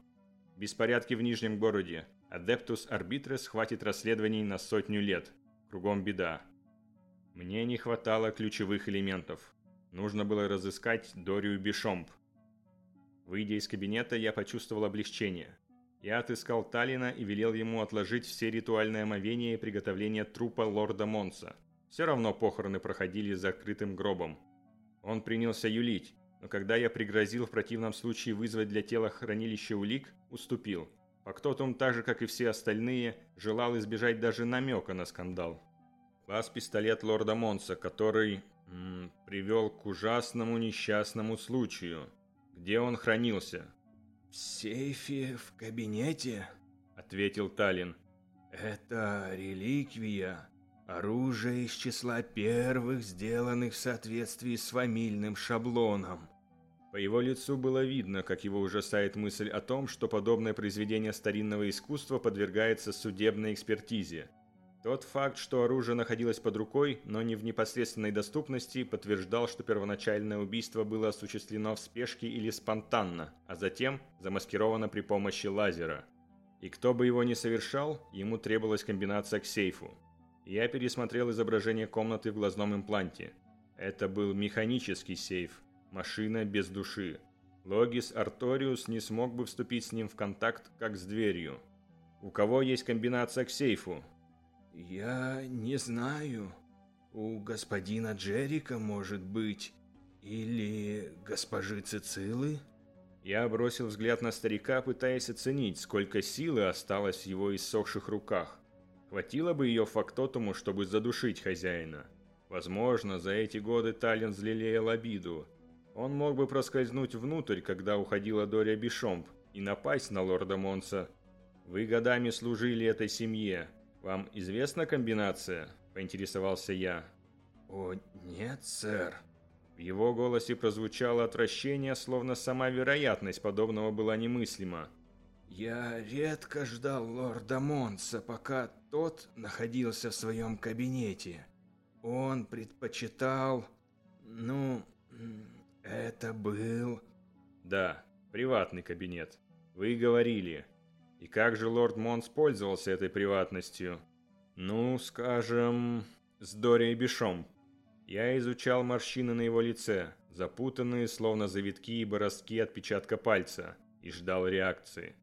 Беспорядки в Нижнем городе. Адептус Арбитрес хватит расследований на сотню лет. Кругом беда. Мне не хватало ключевых элементов. Нужно было разыскать Дорию Бишомп. Выйдя из кабинета, я почувствовал облегчение. Я отыскал Талина и велел ему отложить все ритуальные омовения и приготовление трупа лорда Монса. Все равно похороны проходили закрытым гробом. Он принялся юлить, но когда я пригрозил в противном случае вызвать для тела хранилище улик, уступил. Фактотум, так же как и все остальные, желал избежать даже намека на скандал. Класс пистолет лорда Монса, который м, привел к ужасному несчастному случаю. Где он хранился? «В сейфе в кабинете», — ответил Талин. «Это реликвия. Оружие из числа первых, сделанных в соответствии с фамильным шаблоном. По его лицу было видно, как его ужасает мысль о том, что подобное произведение старинного искусства подвергается судебной экспертизе. Тот факт, что оружие находилось под рукой, но не в непосредственной доступности, подтверждал, что первоначальное убийство было осуществлено в спешке или спонтанно, а затем замаскировано при помощи лазера. И кто бы его ни совершал, ему требовалась комбинация к сейфу. Я пересмотрел изображение комнаты в глазном импланте. Это был механический сейф, машина без души. Логис Арториус не смог бы вступить с ним в контакт, как с дверью. У кого есть комбинация к сейфу? Я не знаю. У господина Джерика, может быть, или госпожи Цицилы? Я бросил взгляд на старика, пытаясь оценить, сколько силы осталось в его иссохших руках. Хватило бы ее фактотуму, чтобы задушить хозяина. Возможно, за эти годы Таллин злелеял обиду. Он мог бы проскользнуть внутрь, когда уходила Дория Бишомп, и напасть на лорда Монса. Вы годами служили этой семье. Вам известна комбинация? Поинтересовался я. О, нет, сэр. В его голосе прозвучало отвращение, словно сама вероятность подобного была немыслима. Я редко ждал лорда Монса, пока тот находился в своем кабинете. Он предпочитал... Ну, это был... Да, приватный кабинет. Вы говорили. И как же лорд Монс пользовался этой приватностью? Ну, скажем, с Дорией Бишом. Я изучал морщины на его лице, запутанные, словно завитки и бороздки отпечатка пальца, и ждал реакции.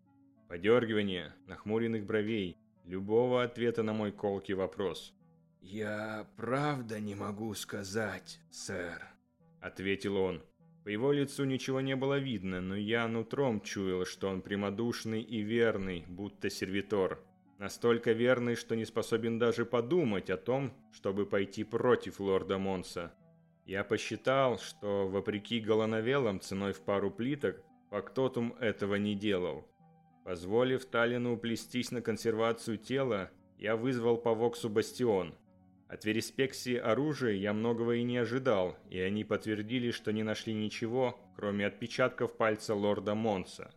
Подергивание, нахмуренных бровей, любого ответа на мой колкий вопрос. «Я правда не могу сказать, сэр», — ответил он. По его лицу ничего не было видно, но я нутром чуял, что он прямодушный и верный, будто сервитор. Настолько верный, что не способен даже подумать о том, чтобы пойти против лорда Монса. Я посчитал, что, вопреки голоновелам ценой в пару плиток, Фактотум этого не делал. Позволив Таллину уплестись на консервацию тела, я вызвал по Воксу Бастион. От Вереспексии оружия я многого и не ожидал, и они подтвердили, что не нашли ничего, кроме отпечатков пальца лорда Монса.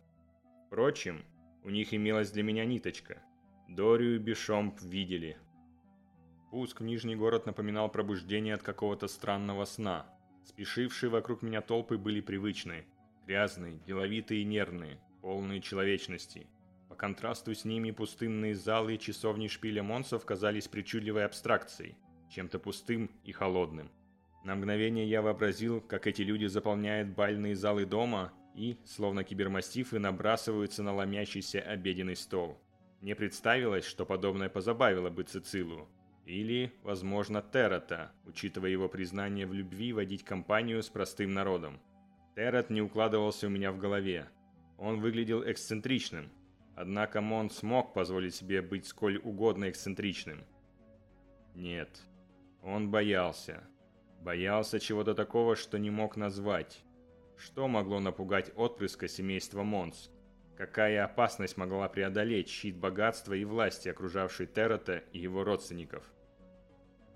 Впрочем, у них имелась для меня ниточка. Дорию Бишомп видели. Пуск в Нижний город напоминал пробуждение от какого-то странного сна. Спешившие вокруг меня толпы были привычны. Грязные, деловитые и нервные полные человечности. По контрасту с ними пустынные залы и часовни шпиля Монсов казались причудливой абстракцией, чем-то пустым и холодным. На мгновение я вообразил, как эти люди заполняют бальные залы дома и, словно кибермастифы, набрасываются на ломящийся обеденный стол. Мне представилось, что подобное позабавило бы Цицилу. Или, возможно, Террата, учитывая его признание в любви водить компанию с простым народом. Террат не укладывался у меня в голове, он выглядел эксцентричным, однако Мон смог позволить себе быть сколь угодно эксцентричным. Нет, он боялся. Боялся чего-то такого, что не мог назвать. Что могло напугать отпрыска семейства Монс? Какая опасность могла преодолеть щит богатства и власти, окружавший Террата и его родственников?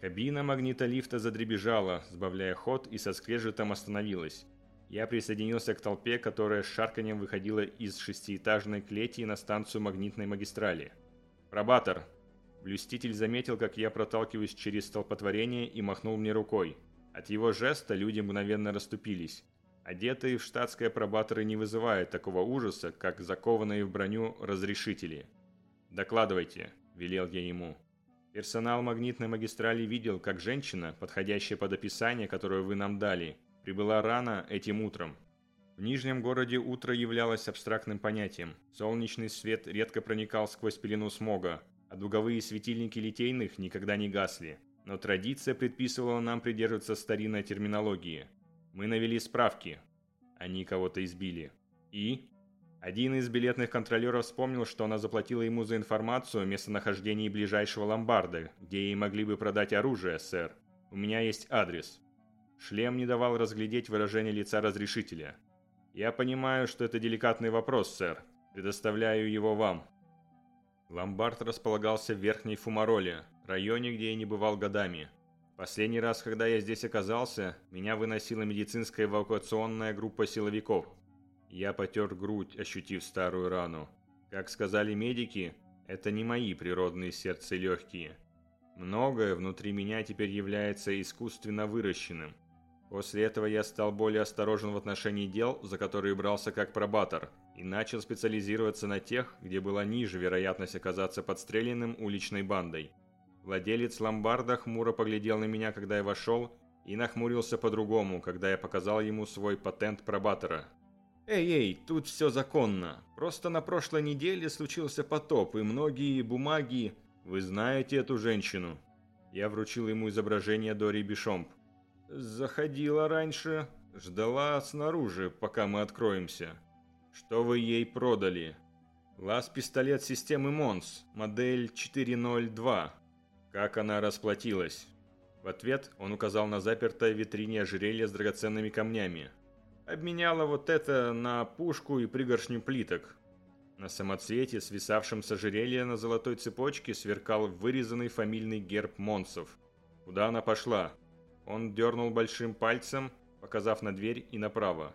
Кабина магнитолифта задребежала, сбавляя ход и со скрежетом остановилась. Я присоединился к толпе, которая с шарканьем выходила из шестиэтажной клети на станцию магнитной магистрали. «Пробатор!» Блюститель заметил, как я проталкиваюсь через столпотворение и махнул мне рукой. От его жеста люди мгновенно расступились. Одетые в штатское пробаторы не вызывают такого ужаса, как закованные в броню разрешители. «Докладывайте», – велел я ему. Персонал магнитной магистрали видел, как женщина, подходящая под описание, которое вы нам дали, прибыла рано этим утром. В Нижнем городе утро являлось абстрактным понятием. Солнечный свет редко проникал сквозь пелену смога, а дуговые светильники литейных никогда не гасли. Но традиция предписывала нам придерживаться старинной терминологии. Мы навели справки. Они кого-то избили. И? Один из билетных контролеров вспомнил, что она заплатила ему за информацию о местонахождении ближайшего ломбарда, где ей могли бы продать оружие, сэр. У меня есть адрес. Шлем не давал разглядеть выражение лица разрешителя. «Я понимаю, что это деликатный вопрос, сэр. Предоставляю его вам». Ломбард располагался в верхней фумароле, районе, где я не бывал годами. Последний раз, когда я здесь оказался, меня выносила медицинская эвакуационная группа силовиков. Я потер грудь, ощутив старую рану. Как сказали медики, это не мои природные сердце легкие. Многое внутри меня теперь является искусственно выращенным. После этого я стал более осторожен в отношении дел, за которые брался как пробатор, и начал специализироваться на тех, где была ниже вероятность оказаться подстреленным уличной бандой. Владелец ломбарда хмуро поглядел на меня, когда я вошел, и нахмурился по-другому, когда я показал ему свой патент пробатора. «Эй-эй, тут все законно. Просто на прошлой неделе случился потоп, и многие бумаги... Вы знаете эту женщину?» Я вручил ему изображение Дори Бишомп. «Заходила раньше, ждала снаружи, пока мы откроемся. Что вы ей продали?» «Лаз-пистолет системы МОНС, модель 402. Как она расплатилась? В ответ он указал на запертое витрине ожерелье с драгоценными камнями. Обменяла вот это на пушку и пригоршню плиток. На самоцвете, свисавшем с ожерелья на золотой цепочке, сверкал вырезанный фамильный герб Монсов. Куда она пошла? Он дернул большим пальцем, показав на дверь и направо.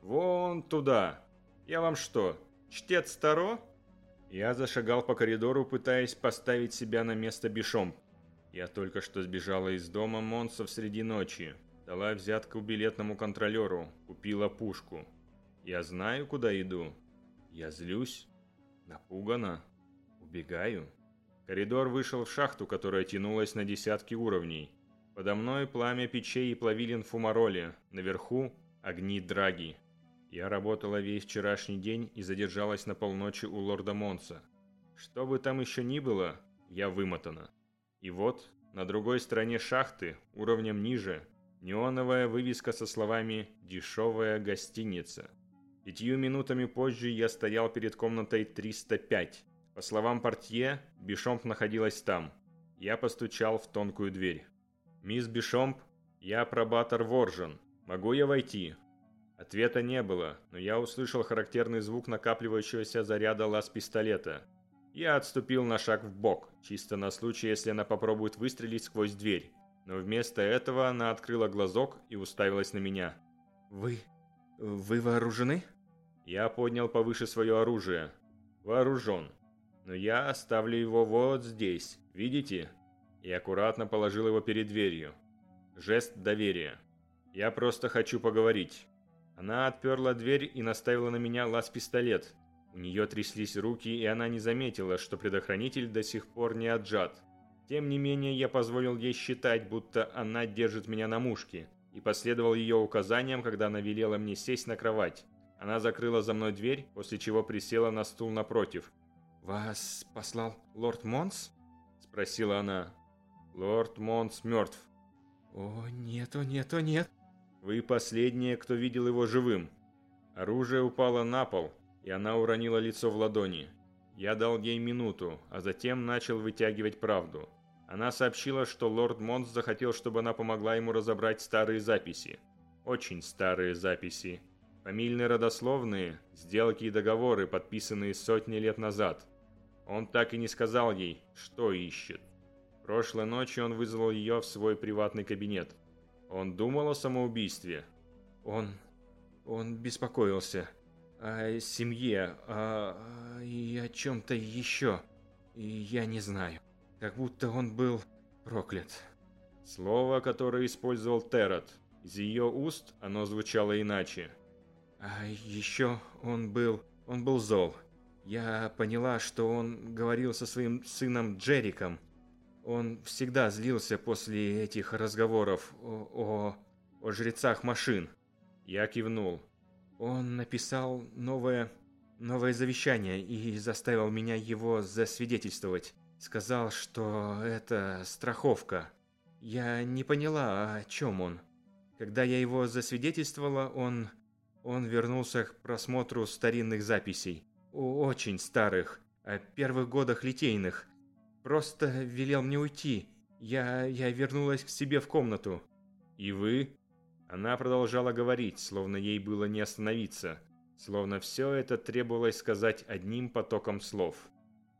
«Вон туда! Я вам что, чтец Таро?» Я зашагал по коридору, пытаясь поставить себя на место Бишом. Я только что сбежала из дома Монсов среди ночи. Дала взятку билетному контролеру, купила пушку. Я знаю, куда иду. Я злюсь, напугана, убегаю. Коридор вышел в шахту, которая тянулась на десятки уровней. Подо мной пламя печей и плавилин фумароли, наверху огни драги. Я работала весь вчерашний день и задержалась на полночи у лорда Монса. Что бы там еще ни было, я вымотана. И вот, на другой стороне шахты, уровнем ниже, неоновая вывеска со словами «Дешевая гостиница». Пятью минутами позже я стоял перед комнатой 305. По словам портье, Бишомп находилась там. Я постучал в тонкую дверь. «Мисс Бишомп, я пробатор Воржен. Могу я войти?» Ответа не было, но я услышал характерный звук накапливающегося заряда лаз-пистолета. Я отступил на шаг в бок, чисто на случай, если она попробует выстрелить сквозь дверь. Но вместо этого она открыла глазок и уставилась на меня. «Вы... вы вооружены?» Я поднял повыше свое оружие. Вооружен. Но я оставлю его вот здесь, видите? И аккуратно положил его перед дверью. Жест доверия. Я просто хочу поговорить. Она отперла дверь и наставила на меня лаз-пистолет. У нее тряслись руки, и она не заметила, что предохранитель до сих пор не отжат. Тем не менее, я позволил ей считать, будто она держит меня на мушке, и последовал ее указаниям, когда она велела мне сесть на кровать. Она закрыла за мной дверь, после чего присела на стул напротив. «Вас послал лорд Монс?» – спросила она. «Лорд Монс мертв». «О, нет, о, нет, о, нет!» Вы последние, кто видел его живым. Оружие упало на пол, и она уронила лицо в ладони. Я дал ей минуту, а затем начал вытягивать правду. Она сообщила, что лорд Монс захотел, чтобы она помогла ему разобрать старые записи. Очень старые записи. Фамильные родословные, сделки и договоры, подписанные сотни лет назад. Он так и не сказал ей, что ищет. Прошлой ночью он вызвал ее в свой приватный кабинет. Он думал о самоубийстве. Он... он беспокоился о семье, о... и о чем-то еще. И я не знаю. Как будто он был проклят. Слово, которое использовал Террат. Из ее уст оно звучало иначе. А еще он был... он был зол. Я поняла, что он говорил со своим сыном Джериком. Он всегда злился после этих разговоров о, о, о жрецах машин. Я кивнул. Он написал новое, новое завещание и заставил меня его засвидетельствовать. Сказал, что это страховка. Я не поняла, о чем он. Когда я его засвидетельствовала, он... Он вернулся к просмотру старинных записей. Очень старых. О первых годах литейных. Просто велел мне уйти. Я... я вернулась к себе в комнату. И вы? Она продолжала говорить, словно ей было не остановиться. Словно все это требовалось сказать одним потоком слов.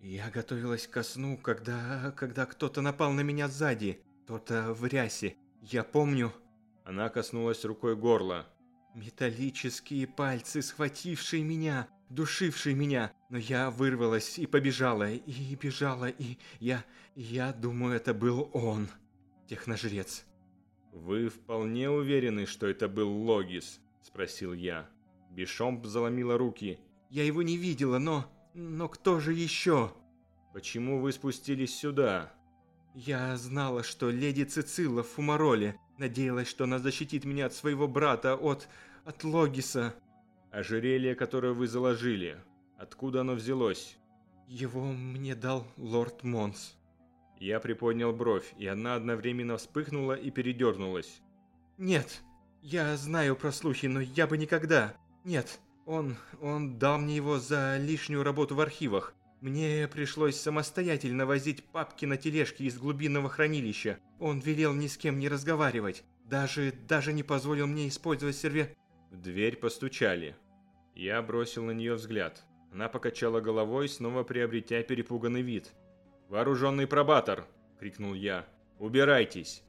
Я готовилась ко сну, когда... когда кто-то напал на меня сзади. Кто-то в рясе. Я помню... Она коснулась рукой горла. Металлические пальцы, схватившие меня, душившие меня. Но я вырвалась и побежала, и бежала, и я... Я думаю, это был он, техножрец. «Вы вполне уверены, что это был Логис?» – спросил я. Бишомп заломила руки. «Я его не видела, но... но кто же еще?» «Почему вы спустились сюда?» «Я знала, что леди Цицилла в Фумароле. Надеялась, что она защитит меня от своего брата, от... от Логиса». «Ожерелье, которое вы заложили. Откуда оно взялось?» «Его мне дал лорд Монс». Я приподнял бровь, и она одновременно вспыхнула и передернулась. «Нет, я знаю про слухи, но я бы никогда. Нет, он... он дал мне его за лишнюю работу в архивах. Мне пришлось самостоятельно возить папки на тележке из глубинного хранилища. Он велел ни с кем не разговаривать. Даже... даже не позволил мне использовать сервер...» В дверь постучали. Я бросил на нее взгляд. Она покачала головой, снова приобретя перепуганный вид. «Вооруженный пробатор!» – крикнул я. «Убирайтесь!»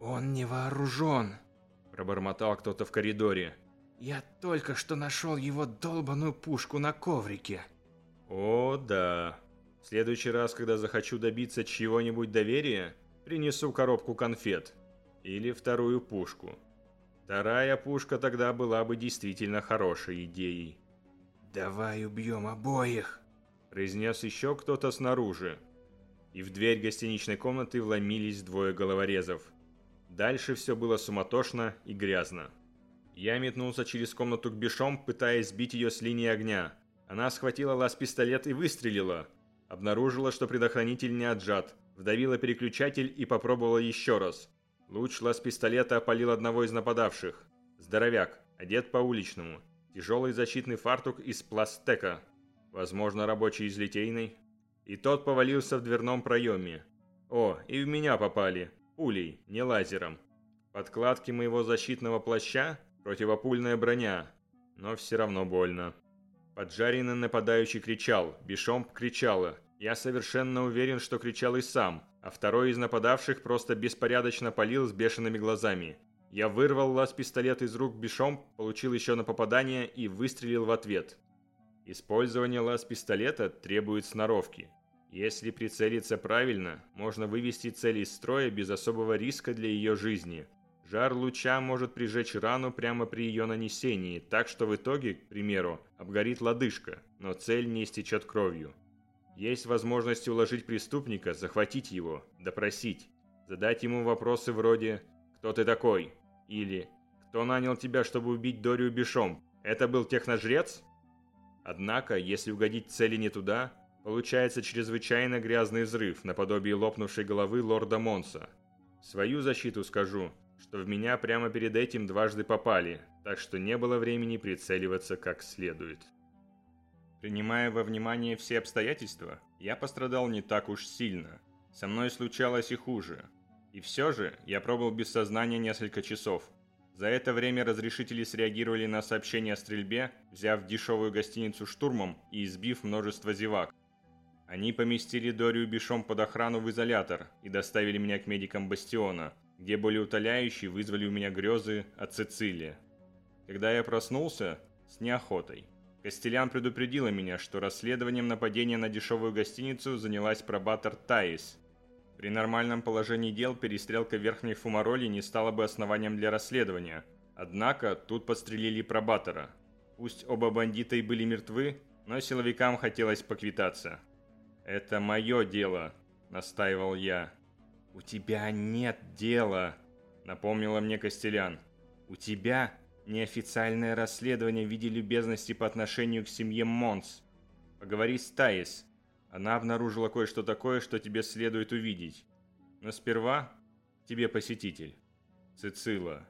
«Он не вооружен!» – пробормотал кто-то в коридоре. «Я только что нашел его долбаную пушку на коврике!» «О, да. В следующий раз, когда захочу добиться чего-нибудь доверия, принесу коробку конфет. Или вторую пушку. Вторая пушка тогда была бы действительно хорошей идеей». «Давай убьем обоих!» – произнес еще кто-то снаружи и в дверь гостиничной комнаты вломились двое головорезов. Дальше все было суматошно и грязно. Я метнулся через комнату к Бишом, пытаясь сбить ее с линии огня. Она схватила лаз-пистолет и выстрелила. Обнаружила, что предохранитель не отжат, вдавила переключатель и попробовала еще раз. Луч лаз-пистолета опалил одного из нападавших. Здоровяк, одет по-уличному. Тяжелый защитный фартук из пластека. Возможно, рабочий из литейной и тот повалился в дверном проеме. О, и в меня попали. Пулей, не лазером. Подкладки моего защитного плаща – противопульная броня. Но все равно больно. Поджаренный нападающий кричал, Бишомп кричала. Я совершенно уверен, что кричал и сам, а второй из нападавших просто беспорядочно палил с бешеными глазами. Я вырвал лаз-пистолет из рук Бишомп, получил еще на попадание и выстрелил в ответ. Использование лаз-пистолета требует сноровки. Если прицелиться правильно, можно вывести цель из строя без особого риска для ее жизни. Жар луча может прижечь рану прямо при ее нанесении, так что в итоге, к примеру, обгорит лодыжка, но цель не истечет кровью. Есть возможность уложить преступника, захватить его, допросить, задать ему вопросы вроде «Кто ты такой?» или «Кто нанял тебя, чтобы убить Дорию Бишом? Это был техножрец?» Однако, если угодить цели не туда, Получается чрезвычайно грязный взрыв, наподобие лопнувшей головы лорда Монса. Свою защиту скажу, что в меня прямо перед этим дважды попали, так что не было времени прицеливаться как следует. Принимая во внимание все обстоятельства, я пострадал не так уж сильно. Со мной случалось и хуже. И все же я пробыл без сознания несколько часов. За это время разрешители среагировали на сообщение о стрельбе, взяв дешевую гостиницу штурмом и избив множество зевак. Они поместили Дорию Бишом под охрану в изолятор и доставили меня к медикам Бастиона, где более утоляющие вызвали у меня грезы о Цицилии. Когда я проснулся, с неохотой. Костелян предупредила меня, что расследованием нападения на дешевую гостиницу занялась пробатор Таис. При нормальном положении дел перестрелка Верхней Фумароли не стала бы основанием для расследования. Однако тут подстрелили пробатора. Пусть оба бандита и были мертвы, но силовикам хотелось поквитаться. «Это мое дело», — настаивал я. «У тебя нет дела», — напомнила мне Костелян. «У тебя неофициальное расследование в виде любезности по отношению к семье Монс. Поговори с Таис. Она обнаружила кое-что такое, что тебе следует увидеть. Но сперва тебе посетитель. Цицила.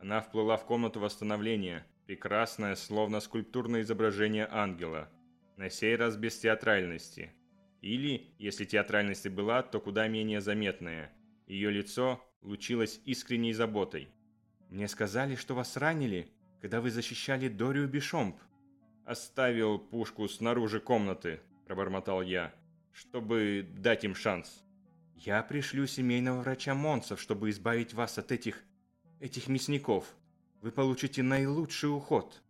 Она вплыла в комнату восстановления, прекрасное, словно скульптурное изображение ангела. На сей раз без театральности. Или, если театральность и была, то куда менее заметная. Ее лицо лучилось искренней заботой. «Мне сказали, что вас ранили, когда вы защищали Дорию Бишомп». «Оставил пушку снаружи комнаты», – пробормотал я. чтобы дать им шанс. Я пришлю семейного врача Монсов, чтобы избавить вас от этих... этих мясников. Вы получите наилучший уход.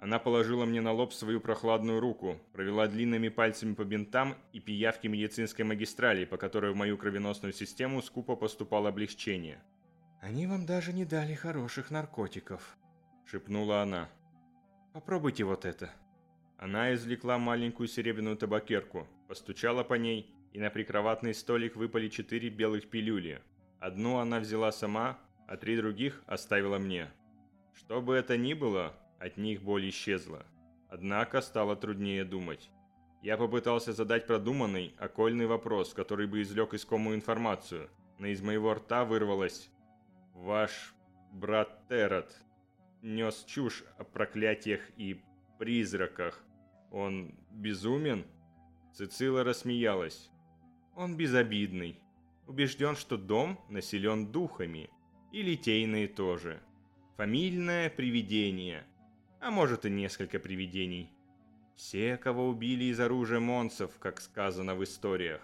Она положила мне на лоб свою прохладную руку, провела длинными пальцами по бинтам и пиявке медицинской магистрали, по которой в мою кровеносную систему скупо поступало облегчение. «Они вам даже не дали хороших наркотиков», — шепнула она. «Попробуйте вот это». Она извлекла маленькую серебряную табакерку, постучала по ней, и на прикроватный столик выпали четыре белых пилюли. Одну она взяла сама, а три других оставила мне. Что бы это ни было, от них боль исчезла. Однако стало труднее думать. Я попытался задать продуманный, окольный вопрос, который бы извлек искомую информацию, но из моего рта вырвалось «Ваш брат Террот нес чушь о проклятиях и призраках. Он безумен?» Цицила рассмеялась. «Он безобидный. Убежден, что дом населен духами. И литейные тоже. Фамильное привидение. А может и несколько привидений. Все, кого убили из оружия монсов, как сказано в историях.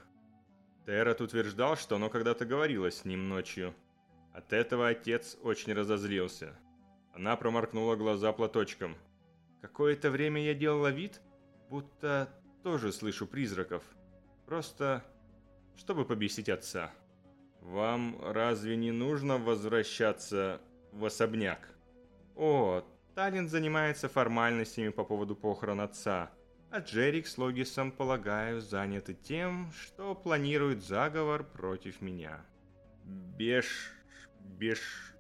Террат утверждал, что оно когда-то говорило с ним ночью. От этого отец очень разозлился. Она проморкнула глаза платочком. Какое-то время я делала вид, будто тоже слышу призраков. Просто, чтобы побесить отца. Вам разве не нужно возвращаться в особняк? О, Таллин занимается формальностями по поводу похорон отца, а Джерик с Логисом, полагаю, заняты тем, что планируют заговор против меня. Беш... Беш...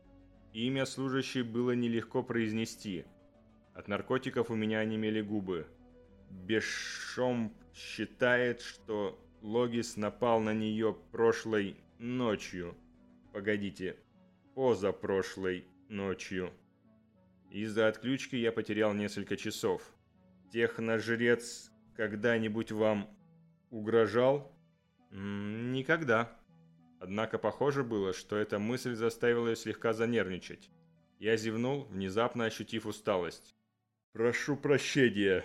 Имя служащей было нелегко произнести. От наркотиков у меня онемели губы. Бешом считает, что Логис напал на нее прошлой ночью. Погодите, позапрошлой ночью. Из-за отключки я потерял несколько часов. Техножрец когда-нибудь вам угрожал? Никогда. Однако похоже было, что эта мысль заставила ее слегка занервничать. Я зевнул, внезапно ощутив усталость. «Прошу прощения!»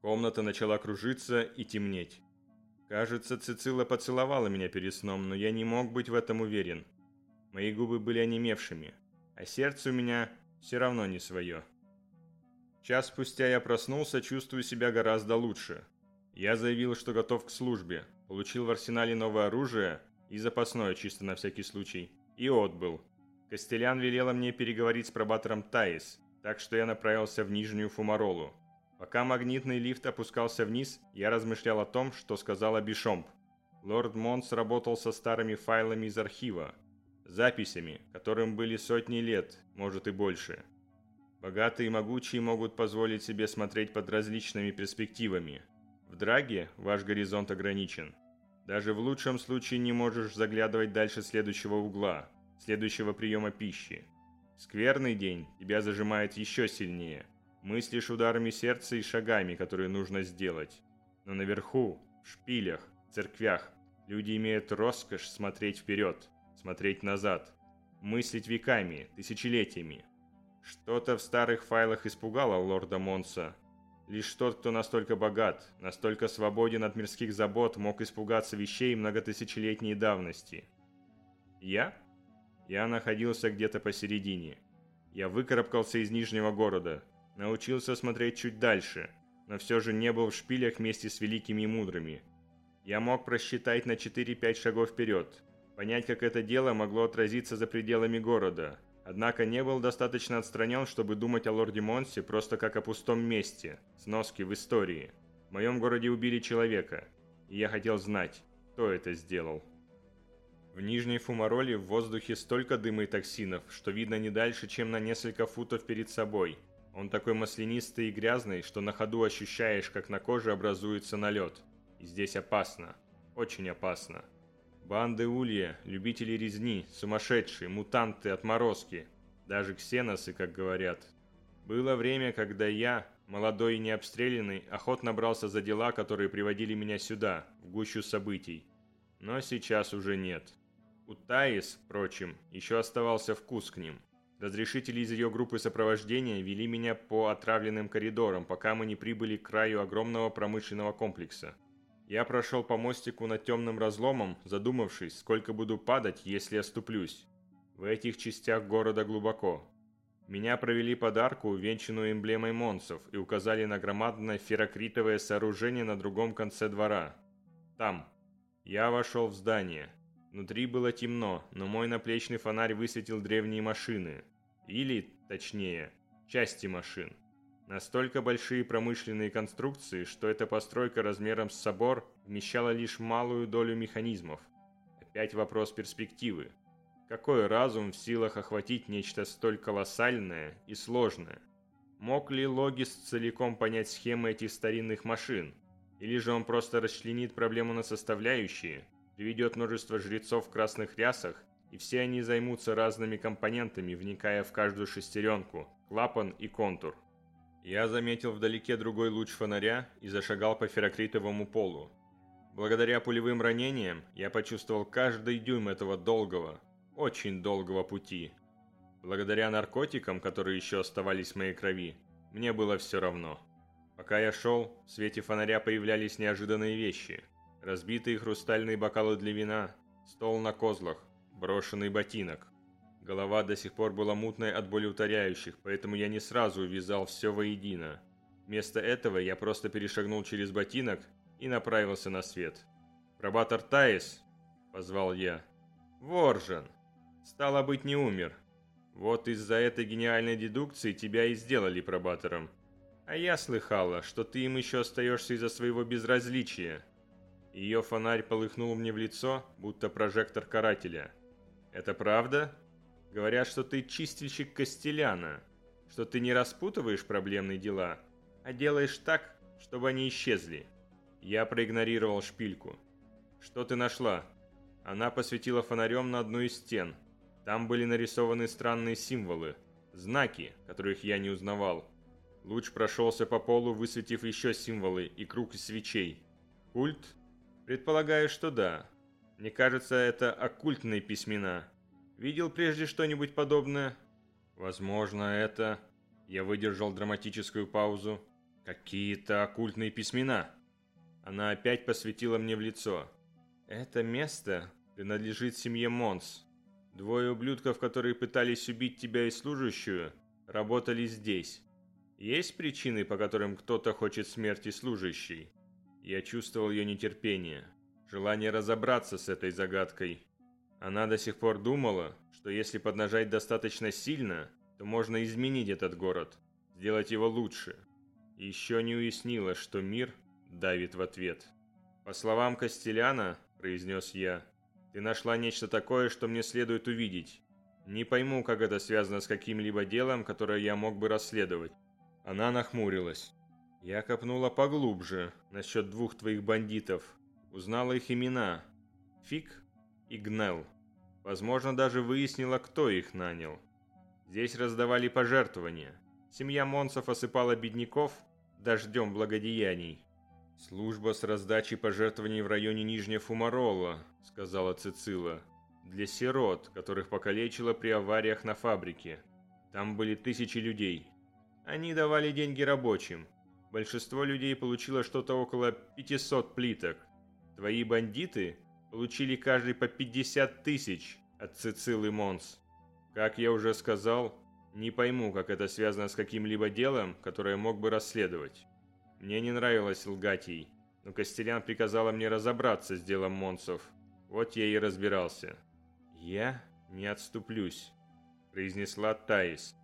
Комната начала кружиться и темнеть. Кажется, Цицила поцеловала меня перед сном, но я не мог быть в этом уверен. Мои губы были онемевшими, а сердце у меня все равно не свое. Час спустя я проснулся, чувствую себя гораздо лучше. Я заявил, что готов к службе, получил в арсенале новое оружие и запасное чисто на всякий случай, и отбыл. Костелян велела мне переговорить с пробатором Таис, так что я направился в Нижнюю Фумаролу. Пока магнитный лифт опускался вниз, я размышлял о том, что сказала Бишомп. Лорд Монс работал со старыми файлами из архива, записями, которым были сотни лет, может и больше. Богатые и могучие могут позволить себе смотреть под различными перспективами. В драге ваш горизонт ограничен. Даже в лучшем случае не можешь заглядывать дальше следующего угла, следующего приема пищи. Скверный день тебя зажимает еще сильнее – Мыслишь ударами сердца и шагами, которые нужно сделать. Но наверху, в шпилях, церквях, люди имеют роскошь смотреть вперед, смотреть назад, мыслить веками, тысячелетиями. Что-то в старых файлах испугало лорда Монса. Лишь тот, кто настолько богат, настолько свободен от мирских забот, мог испугаться вещей многотысячелетней давности. Я? Я находился где-то посередине. Я выкарабкался из Нижнего города, Научился смотреть чуть дальше, но все же не был в шпилях вместе с великими и мудрыми. Я мог просчитать на 4-5 шагов вперед, понять, как это дело могло отразиться за пределами города, однако не был достаточно отстранен, чтобы думать о лорде Монсе просто как о пустом месте, сноски в истории. В моем городе убили человека, и я хотел знать, кто это сделал. В Нижней Фумароле в воздухе столько дыма и токсинов, что видно не дальше, чем на несколько футов перед собой – он такой маслянистый и грязный, что на ходу ощущаешь, как на коже образуется налет. И здесь опасно. Очень опасно. Банды улья, любители резни, сумасшедшие, мутанты, отморозки. Даже ксеносы, как говорят. Было время, когда я, молодой и необстрелянный, охотно брался за дела, которые приводили меня сюда, в гущу событий. Но сейчас уже нет. У Таис, впрочем, еще оставался вкус к ним – Разрешители из ее группы сопровождения вели меня по отравленным коридорам, пока мы не прибыли к краю огромного промышленного комплекса. Я прошел по мостику над темным разломом, задумавшись, сколько буду падать, если оступлюсь. В этих частях города глубоко. Меня провели под арку, венчанную эмблемой монсов, и указали на громадное ферокритовое сооружение на другом конце двора. Там. Я вошел в здание. Внутри было темно, но мой наплечный фонарь высветил древние машины. Или, точнее, части машин. Настолько большие промышленные конструкции, что эта постройка размером с собор вмещала лишь малую долю механизмов. Опять вопрос перспективы. Какой разум в силах охватить нечто столь колоссальное и сложное? Мог ли Логис целиком понять схемы этих старинных машин? Или же он просто расчленит проблему на составляющие, приведет множество жрецов в красных рясах, и все они займутся разными компонентами, вникая в каждую шестеренку, клапан и контур. Я заметил вдалеке другой луч фонаря и зашагал по ферокритовому полу. Благодаря пулевым ранениям я почувствовал каждый дюйм этого долгого, очень долгого пути. Благодаря наркотикам, которые еще оставались в моей крови, мне было все равно. Пока я шел, в свете фонаря появлялись неожиданные вещи – разбитые хрустальные бокалы для вина, стол на козлах, брошенный ботинок. Голова до сих пор была мутной от болеутоляющих, поэтому я не сразу увязал все воедино. Вместо этого я просто перешагнул через ботинок и направился на свет. «Пробатор Таис!» – позвал я. «Воржен! Стало быть, не умер. Вот из-за этой гениальной дедукции тебя и сделали пробатором. А я слыхала, что ты им еще остаешься из-за своего безразличия». Ее фонарь полыхнул мне в лицо, будто прожектор карателя. «Это правда? Говорят, что ты чистильщик Костеляна, что ты не распутываешь проблемные дела, а делаешь так, чтобы они исчезли». Я проигнорировал шпильку. «Что ты нашла?» Она посветила фонарем на одну из стен. Там были нарисованы странные символы, знаки, которых я не узнавал. Луч прошелся по полу, высветив еще символы и круг из свечей. Культ Предполагаю, что да. Мне кажется, это оккультные письмена. Видел прежде что-нибудь подобное? Возможно, это... Я выдержал драматическую паузу. Какие-то оккультные письмена. Она опять посветила мне в лицо. Это место принадлежит семье Монс. Двое ублюдков, которые пытались убить тебя и служащую, работали здесь. Есть причины, по которым кто-то хочет смерти служащей? Я чувствовал ее нетерпение, желание разобраться с этой загадкой. Она до сих пор думала, что если поднажать достаточно сильно, то можно изменить этот город, сделать его лучше. И еще не уяснила, что мир давит в ответ. «По словам Костеляна», – произнес я, – «ты нашла нечто такое, что мне следует увидеть. Не пойму, как это связано с каким-либо делом, которое я мог бы расследовать». Она нахмурилась. Я копнула поглубже насчет двух твоих бандитов. Узнала их имена. Фик и Гнел. Возможно, даже выяснила, кто их нанял. Здесь раздавали пожертвования. Семья Монсов осыпала бедняков дождем благодеяний. «Служба с раздачей пожертвований в районе Нижнего Фумарола», — сказала Цицила. «Для сирот, которых покалечило при авариях на фабрике. Там были тысячи людей. Они давали деньги рабочим, Большинство людей получило что-то около 500 плиток. Твои бандиты получили каждый по 50 тысяч от Цицилы Монс. Как я уже сказал, не пойму, как это связано с каким-либо делом, которое мог бы расследовать. Мне не нравилось лгать ей, но Костелян приказала мне разобраться с делом Монсов. Вот я и разбирался. «Я не отступлюсь», – произнесла Таис.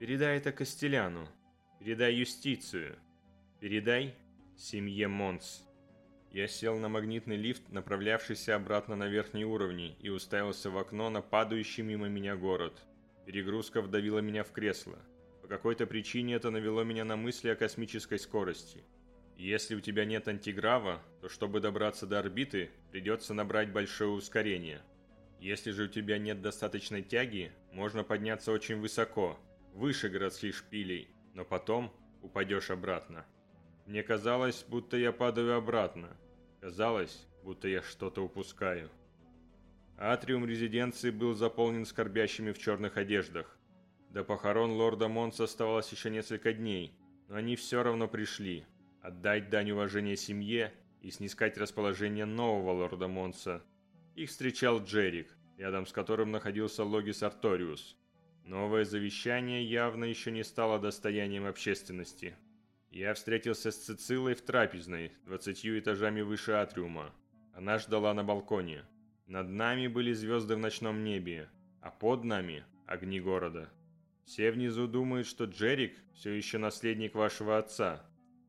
«Передай это Костеляну. Передай юстицию. Передай семье Монс. Я сел на магнитный лифт, направлявшийся обратно на верхние уровни, и уставился в окно на падающий мимо меня город. Перегрузка вдавила меня в кресло. По какой-то причине это навело меня на мысли о космической скорости. Если у тебя нет антиграва, то чтобы добраться до орбиты, придется набрать большое ускорение. Если же у тебя нет достаточной тяги, можно подняться очень высоко, выше городских шпилей, но потом упадешь обратно. Мне казалось, будто я падаю обратно. Казалось, будто я что-то упускаю. Атриум резиденции был заполнен скорбящими в черных одеждах. До похорон лорда Монса оставалось еще несколько дней, но они все равно пришли. Отдать дань уважения семье и снискать расположение нового лорда Монса. Их встречал Джерик, рядом с которым находился Логис Арториус. Новое завещание явно еще не стало достоянием общественности. Я встретился с Цицилой в трапезной, двадцатью этажами выше атриума. Она ждала на балконе. Над нами были звезды в ночном небе, а под нами – огни города. Все внизу думают, что Джерик все еще наследник вашего отца,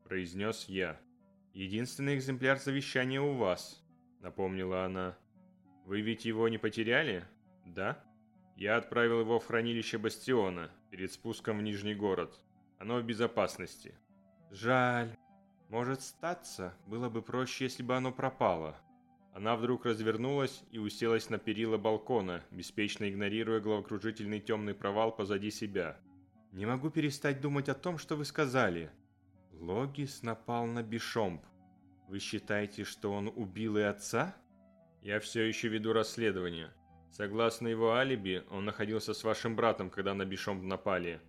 произнес я. Единственный экземпляр завещания у вас, напомнила она. Вы ведь его не потеряли? Да? Я отправил его в хранилище Бастиона перед спуском в Нижний город. Оно в безопасности. Жаль. Может статься, было бы проще, если бы оно пропало. Она вдруг развернулась и уселась на перила балкона, беспечно игнорируя головокружительный темный провал позади себя. «Не могу перестать думать о том, что вы сказали. Логис напал на Бишомп. Вы считаете, что он убил и отца?» «Я все еще веду расследование. Согласно его алиби, он находился с вашим братом, когда на Бишомп напали.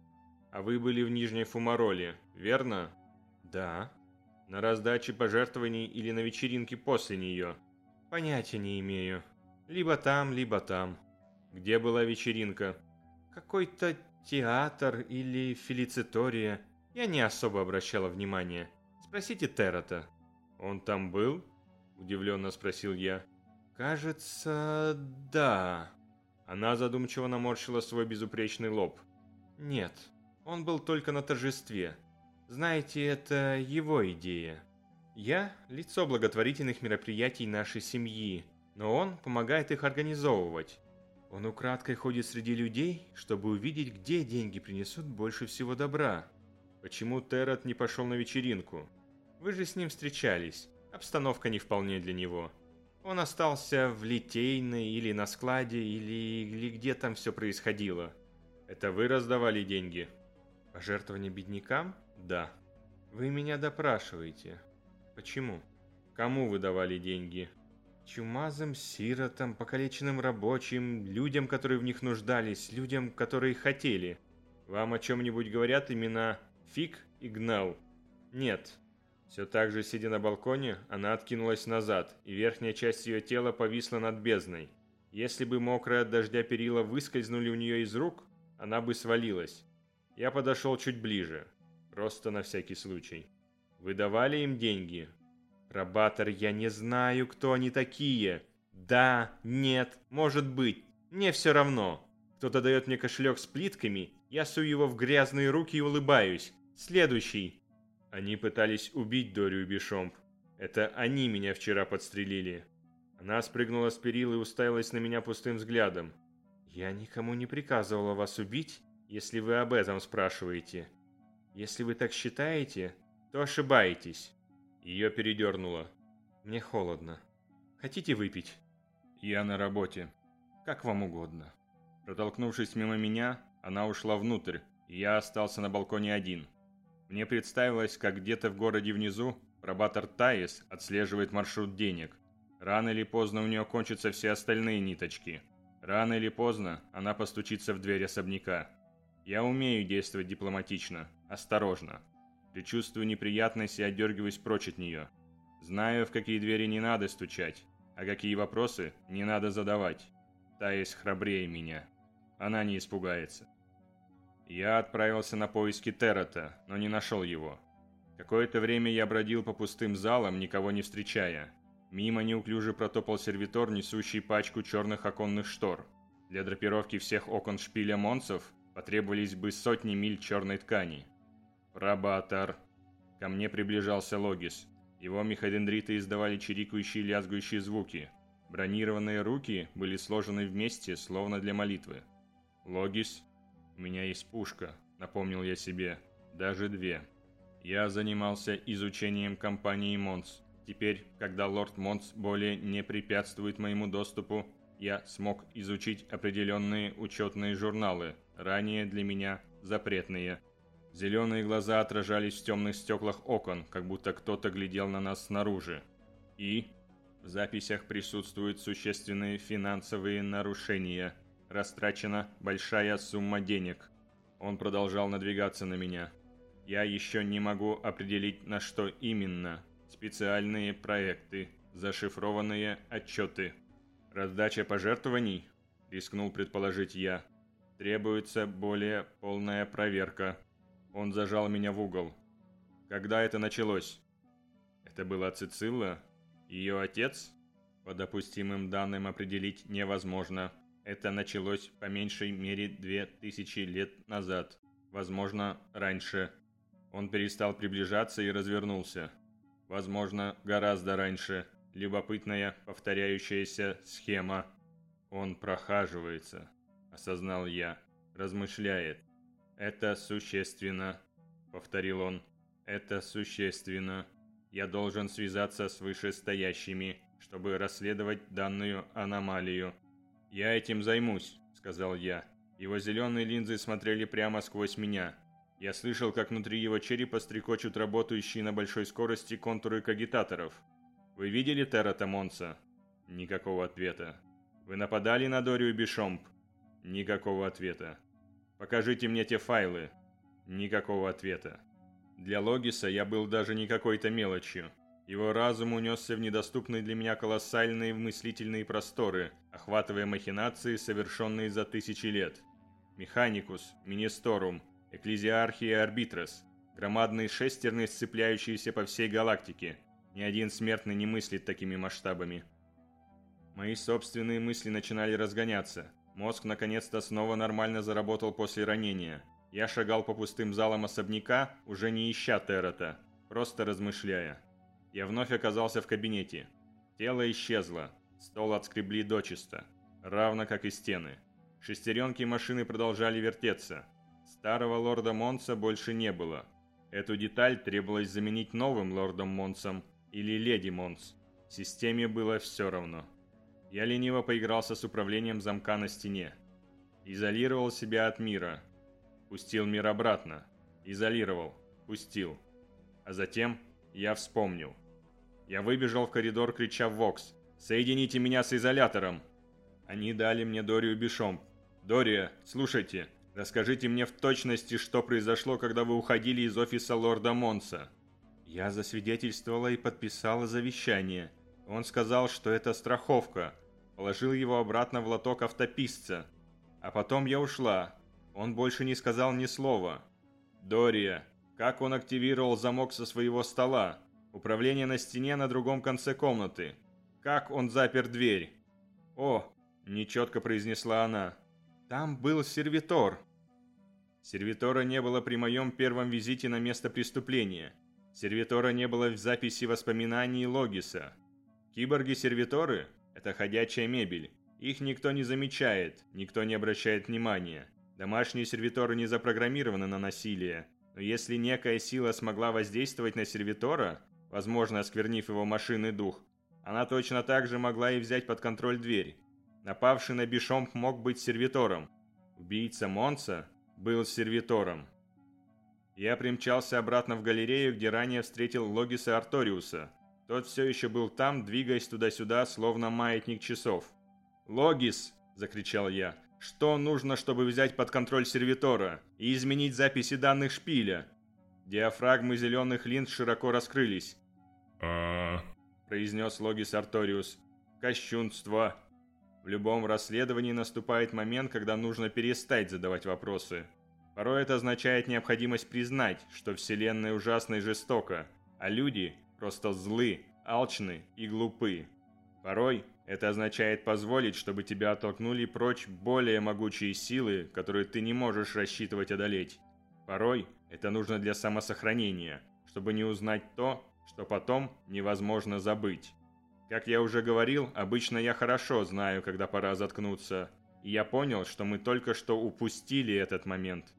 А вы были в Нижней Фумароле, верно?» «Да». «На раздаче пожертвований или на вечеринке после нее?» Понятия не имею. Либо там, либо там. Где была вечеринка? Какой-то театр или филицитория. Я не особо обращала внимания. Спросите Террата. Он там был? Удивленно спросил я. Кажется, да. Она задумчиво наморщила свой безупречный лоб. Нет, он был только на торжестве. Знаете, это его идея. Я – лицо благотворительных мероприятий нашей семьи, но он помогает их организовывать. Он украдкой ходит среди людей, чтобы увидеть, где деньги принесут больше всего добра. Почему Террат не пошел на вечеринку? Вы же с ним встречались. Обстановка не вполне для него. Он остался в Литейной или на складе, или, или где там все происходило. Это вы раздавали деньги? Пожертвования беднякам? Да. Вы меня допрашиваете. Почему? Кому вы давали деньги? Чумазым, сиротам, покалеченным рабочим, людям, которые в них нуждались, людям, которые хотели. Вам о чем-нибудь говорят имена Фиг и Гнал? Нет. Все так же, сидя на балконе, она откинулась назад, и верхняя часть ее тела повисла над бездной. Если бы мокрые от дождя перила выскользнули у нее из рук, она бы свалилась. Я подошел чуть ближе, просто на всякий случай. Вы давали им деньги? Рабатор, я не знаю, кто они такие. Да, нет, может быть. Мне все равно. Кто-то дает мне кошелек с плитками, я сую его в грязные руки и улыбаюсь. Следующий. Они пытались убить Дорию Бишомп. Это они меня вчера подстрелили. Она спрыгнула с перил и уставилась на меня пустым взглядом. Я никому не приказывала вас убить, если вы об этом спрашиваете. Если вы так считаете, то ошибаетесь. Ее передернуло. Мне холодно. Хотите выпить? Я на работе. Как вам угодно. Протолкнувшись мимо меня, она ушла внутрь, и я остался на балконе один. Мне представилось, как где-то в городе внизу пробатор Таис отслеживает маршрут денег. Рано или поздно у нее кончатся все остальные ниточки. Рано или поздно она постучится в дверь особняка. Я умею действовать дипломатично, осторожно. Предчувствую неприятность и отдергиваюсь прочь от нее. Знаю, в какие двери не надо стучать, а какие вопросы не надо задавать. Та есть храбрее меня. Она не испугается. Я отправился на поиски Террата, но не нашел его. Какое-то время я бродил по пустым залам, никого не встречая. Мимо неуклюже протопал сервитор, несущий пачку черных оконных штор. Для драпировки всех окон шпиля Монцев потребовались бы сотни миль черной ткани. «Пробатор!» Ко мне приближался Логис. Его меходендриты издавали чирикающие лязгующие звуки. Бронированные руки были сложены вместе, словно для молитвы. «Логис, у меня есть пушка», — напомнил я себе. «Даже две». Я занимался изучением компании Монс. Теперь, когда лорд Монс более не препятствует моему доступу, я смог изучить определенные учетные журналы, ранее для меня запретные. Зеленые глаза отражались в темных стеклах окон, как будто кто-то глядел на нас снаружи. И в записях присутствуют существенные финансовые нарушения. Растрачена большая сумма денег. Он продолжал надвигаться на меня. Я еще не могу определить, на что именно. специальные проекты, зашифрованные отчеты. Раздача пожертвований, рискнул предположить я. Требуется более полная проверка. Он зажал меня в угол. Когда это началось? Это была Цицилла? Ее отец? По допустимым данным определить невозможно. Это началось по меньшей мере две тысячи лет назад. Возможно, раньше. Он перестал приближаться и развернулся. Возможно, гораздо раньше. Любопытная повторяющаяся схема. Он прохаживается, осознал я, размышляет. Это существенно, повторил он. Это существенно. Я должен связаться с вышестоящими, чтобы расследовать данную аномалию. Я этим займусь, сказал я. Его зеленые линзы смотрели прямо сквозь меня. Я слышал, как внутри его черепа стрекочут работающие на большой скорости контуры кагитаторов. «Вы видели Террата Монса?» Никакого ответа. «Вы нападали на Дорию Бишомп?» Никакого ответа. «Покажите мне те файлы?» Никакого ответа. Для Логиса я был даже не какой-то мелочью. Его разум унесся в недоступные для меня колоссальные мыслительные просторы, охватывая махинации, совершенные за тысячи лет. Механикус, Министорум, Экклезиархия и Арбитрос. Громадные шестерны, сцепляющиеся по всей галактике. Ни один смертный не мыслит такими масштабами. Мои собственные мысли начинали разгоняться. Мозг наконец-то снова нормально заработал после ранения. Я шагал по пустым залам особняка, уже не ища Террета, просто размышляя. Я вновь оказался в кабинете. Тело исчезло, стол отскребли дочисто, равно как и стены. Шестеренки машины продолжали вертеться. Старого лорда Монса больше не было. Эту деталь требовалось заменить новым лордом Монсом или леди Монс. Системе было все равно. Я лениво поигрался с управлением замка на стене. Изолировал себя от мира. Пустил мир обратно. Изолировал. Пустил. А затем я вспомнил. Я выбежал в коридор, крича в Вокс. «Соедините меня с изолятором!» Они дали мне Дорию Бишомп. «Дория, слушайте, Расскажите мне в точности, что произошло, когда вы уходили из офиса лорда Монса. Я засвидетельствовала и подписала завещание. Он сказал, что это страховка. Положил его обратно в лоток автописца. А потом я ушла. Он больше не сказал ни слова. Дория, как он активировал замок со своего стола? Управление на стене на другом конце комнаты. Как он запер дверь? О, нечетко произнесла она. Там был сервитор. Сервитора не было при моем первом визите на место преступления. Сервитора не было в записи воспоминаний Логиса. Киборги-сервиторы – это ходячая мебель. Их никто не замечает, никто не обращает внимания. Домашние сервиторы не запрограммированы на насилие. Но если некая сила смогла воздействовать на сервитора, возможно, осквернив его машинный дух, она точно так же могла и взять под контроль дверь. Напавший на Бишомп мог быть сервитором. Убийца Монса был сервитором. Я примчался обратно в галерею, где ранее встретил Логиса Арториуса. Тот все еще был там, двигаясь туда-сюда, словно маятник часов. «Логис!» – закричал я. «Что нужно, чтобы взять под контроль сервитора и изменить записи данных шпиля?» Диафрагмы зеленых линз широко раскрылись. а произнес Логис Арториус. «Кощунство!» В любом расследовании наступает момент, когда нужно перестать задавать вопросы. Порой это означает необходимость признать, что Вселенная ужасна и жестока, а люди просто злы, алчны и глупы. Порой это означает позволить, чтобы тебя оттолкнули прочь более могучие силы, которые ты не можешь рассчитывать одолеть. Порой это нужно для самосохранения, чтобы не узнать то, что потом невозможно забыть. Как я уже говорил, обычно я хорошо знаю, когда пора заткнуться. И я понял, что мы только что упустили этот момент.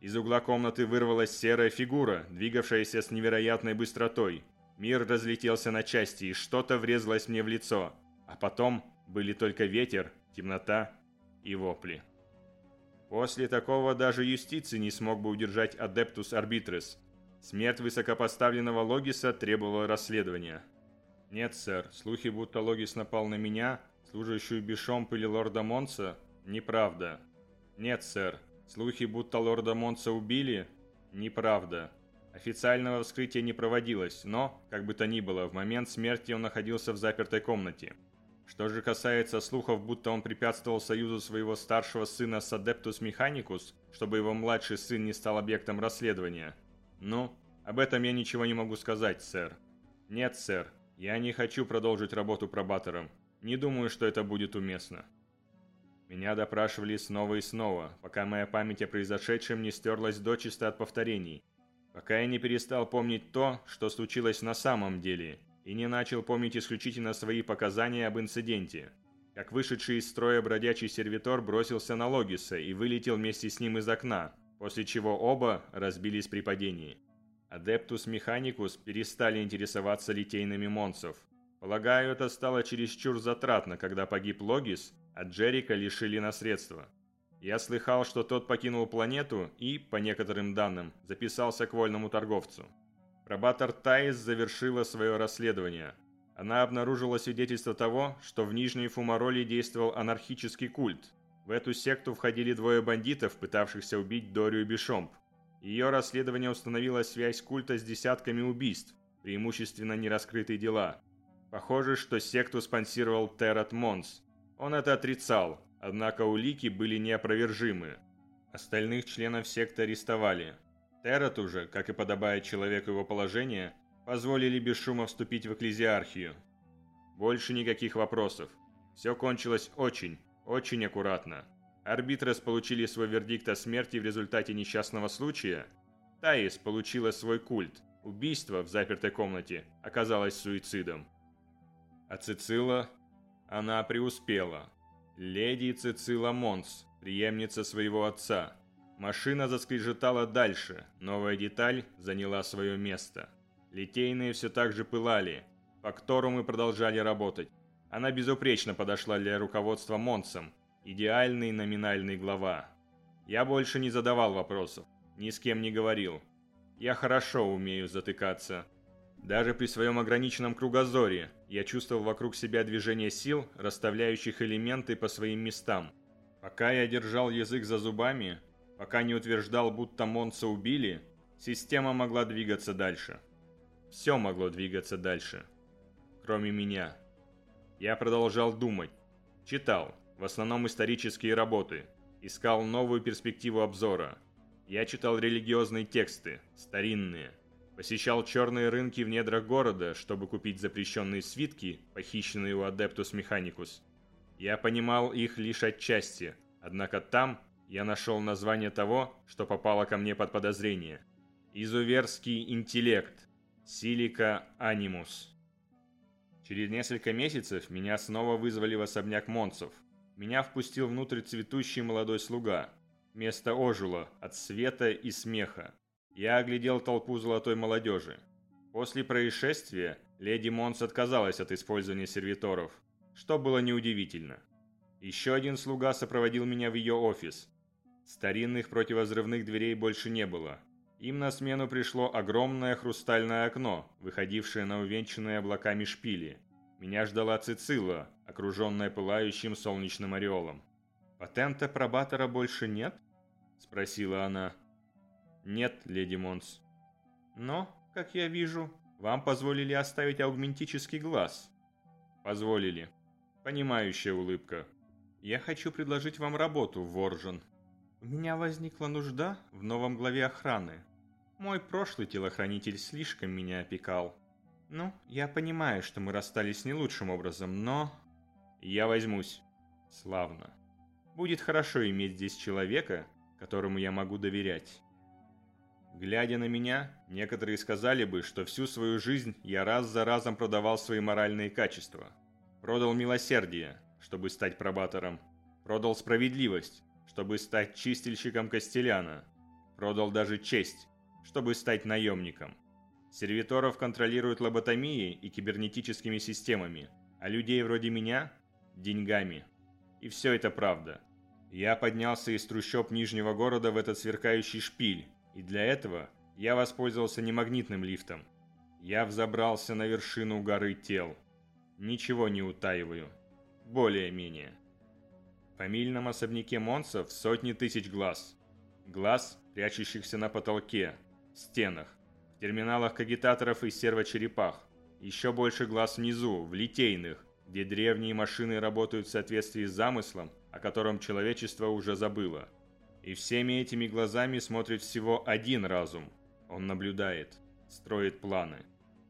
Из угла комнаты вырвалась серая фигура, двигавшаяся с невероятной быстротой. Мир разлетелся на части, и что-то врезалось мне в лицо. А потом были только ветер, темнота и вопли. После такого даже юстиции не смог бы удержать Адептус Арбитрес. Смерть высокопоставленного Логиса требовала расследования. Нет, сэр, слухи, будто Логис напал на меня, служащую Бишомп или лорда Монса, неправда. Нет, сэр, слухи, будто лорда Монса убили, неправда. Официального вскрытия не проводилось, но, как бы то ни было, в момент смерти он находился в запертой комнате. Что же касается слухов, будто он препятствовал союзу своего старшего сына с Адептус Механикус, чтобы его младший сын не стал объектом расследования, ну, об этом я ничего не могу сказать, сэр. Нет, сэр, я не хочу продолжить работу пробатором. Не думаю, что это будет уместно. Меня допрашивали снова и снова, пока моя память о произошедшем не стерлась дочисто от повторений – пока я не перестал помнить то, что случилось на самом деле, и не начал помнить исключительно свои показания об инциденте. Как вышедший из строя бродячий сервитор бросился на Логиса и вылетел вместе с ним из окна, после чего оба разбились при падении. Адептус Механикус перестали интересоваться литейными монсов. Полагаю, это стало чересчур затратно, когда погиб Логис, а Джерика лишили наследства. Я слыхал, что тот покинул планету и, по некоторым данным, записался к вольному торговцу. Пробатор Таис завершила свое расследование. Она обнаружила свидетельство того, что в Нижней Фумароле действовал анархический культ. В эту секту входили двое бандитов, пытавшихся убить Дорию Бишомп. Ее расследование установило связь культа с десятками убийств, преимущественно нераскрытые дела. Похоже, что секту спонсировал Террат Монс. Он это отрицал, Однако улики были неопровержимы. Остальных членов секты арестовали. Террат же, как и подобает человеку его положения, позволили без шума вступить в экклезиархию. Больше никаких вопросов. Все кончилось очень, очень аккуратно. Арбитрес получили свой вердикт о смерти в результате несчастного случая. Таис получила свой культ. Убийство в запертой комнате оказалось суицидом. А Цицила, она преуспела. Леди Цицила Монс, преемница своего отца. Машина заскрежетала дальше, новая деталь заняла свое место. Литейные все так же пылали, по которому мы продолжали работать. Она безупречно подошла для руководства Монсом, идеальный номинальный глава. Я больше не задавал вопросов, ни с кем не говорил. Я хорошо умею затыкаться. Даже при своем ограниченном кругозоре я чувствовал вокруг себя движение сил, расставляющих элементы по своим местам. Пока я держал язык за зубами, пока не утверждал, будто Монса убили, система могла двигаться дальше. Все могло двигаться дальше. Кроме меня. Я продолжал думать. Читал, в основном исторические работы. Искал новую перспективу обзора. Я читал религиозные тексты, старинные – Посещал черные рынки в недрах города, чтобы купить запрещенные свитки, похищенные у Адептус Механикус. Я понимал их лишь отчасти, однако там я нашел название того, что попало ко мне под подозрение. Изуверский интеллект. Силика Анимус. Через несколько месяцев меня снова вызвали в особняк Монцев. Меня впустил внутрь цветущий молодой слуга. Место ожило от света и смеха. Я оглядел толпу золотой молодежи. После происшествия леди Монс отказалась от использования сервиторов, что было неудивительно. Еще один слуга сопроводил меня в ее офис. Старинных противозрывных дверей больше не было. Им на смену пришло огромное хрустальное окно, выходившее на увенчанные облаками шпили. Меня ждала Цицила, окруженная пылающим солнечным ореолом. «Патента пробатора больше нет?» – спросила она. «Нет, леди Монс». «Но, как я вижу, вам позволили оставить аугментический глаз». «Позволили». Понимающая улыбка. «Я хочу предложить вам работу, Воржен. У меня возникла нужда в новом главе охраны. Мой прошлый телохранитель слишком меня опекал. Ну, я понимаю, что мы расстались не лучшим образом, но... Я возьмусь. Славно. Будет хорошо иметь здесь человека, которому я могу доверять. Глядя на меня, некоторые сказали бы, что всю свою жизнь я раз за разом продавал свои моральные качества. Продал милосердие, чтобы стать пробатором. Продал справедливость, чтобы стать чистильщиком Костеляна. Продал даже честь, чтобы стать наемником. Сервиторов контролируют лоботомией и кибернетическими системами, а людей вроде меня – деньгами. И все это правда. Я поднялся из трущоб Нижнего города в этот сверкающий шпиль, и для этого я воспользовался не магнитным лифтом. Я взобрался на вершину горы тел. Ничего не утаиваю. Более-менее. В фамильном особняке Монсов сотни тысяч глаз. Глаз, прячущихся на потолке, стенах, в терминалах кагитаторов и сервочерепах. Еще больше глаз внизу, в литейных, где древние машины работают в соответствии с замыслом, о котором человечество уже забыло. И всеми этими глазами смотрит всего один разум. Он наблюдает, строит планы.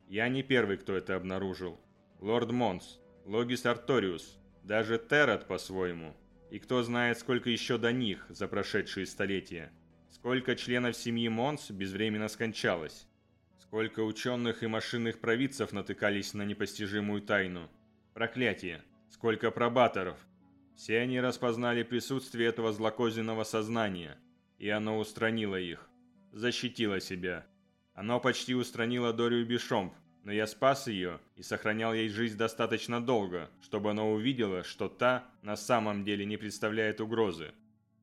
Я не первый, кто это обнаружил. Лорд Монс, Логис Арториус, даже Террат, по-своему. И кто знает, сколько еще до них за прошедшие столетия. Сколько членов семьи Монс безвременно скончалось. Сколько ученых и машинных провидцев натыкались на непостижимую тайну. Проклятие. Сколько пробаторов. Все они распознали присутствие этого злокозненного сознания, и оно устранило их. Защитило себя. Оно почти устранило Дорию Бишомп, но я спас ее и сохранял ей жизнь достаточно долго, чтобы она увидела, что та на самом деле не представляет угрозы.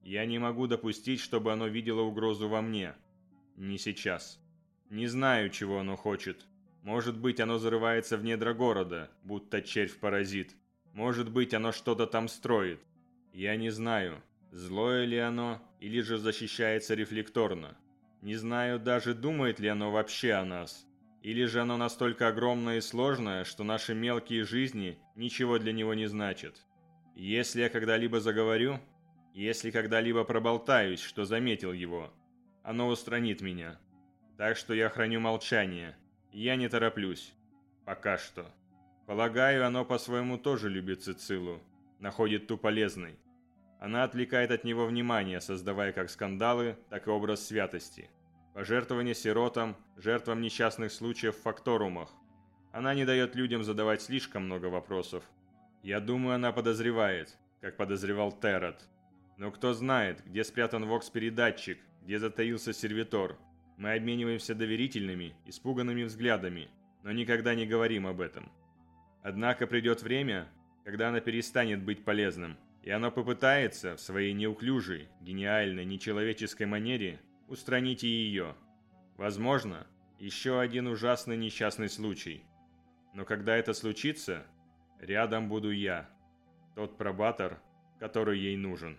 Я не могу допустить, чтобы оно видело угрозу во мне. Не сейчас. Не знаю, чего оно хочет. Может быть, оно зарывается в недра города, будто червь-паразит. Может быть, оно что-то там строит. Я не знаю, злое ли оно, или же защищается рефлекторно. Не знаю даже, думает ли оно вообще о нас. Или же оно настолько огромное и сложное, что наши мелкие жизни ничего для него не значат. Если я когда-либо заговорю, если когда-либо проболтаюсь, что заметил его, оно устранит меня. Так что я храню молчание. Я не тороплюсь. Пока что. Полагаю, оно по-своему тоже любит Цицилу. Находит ту полезной. Она отвлекает от него внимание, создавая как скандалы, так и образ святости. Пожертвование сиротам, жертвам несчастных случаев в факторумах. Она не дает людям задавать слишком много вопросов. Я думаю, она подозревает, как подозревал Террат. Но кто знает, где спрятан вокс-передатчик, где затаился сервитор. Мы обмениваемся доверительными, испуганными взглядами, но никогда не говорим об этом. Однако придет время, когда она перестанет быть полезным, и она попытается в своей неуклюжей, гениальной, нечеловеческой манере устранить и ее. Возможно, еще один ужасный несчастный случай. Но когда это случится, рядом буду я, тот пробатор, который ей нужен.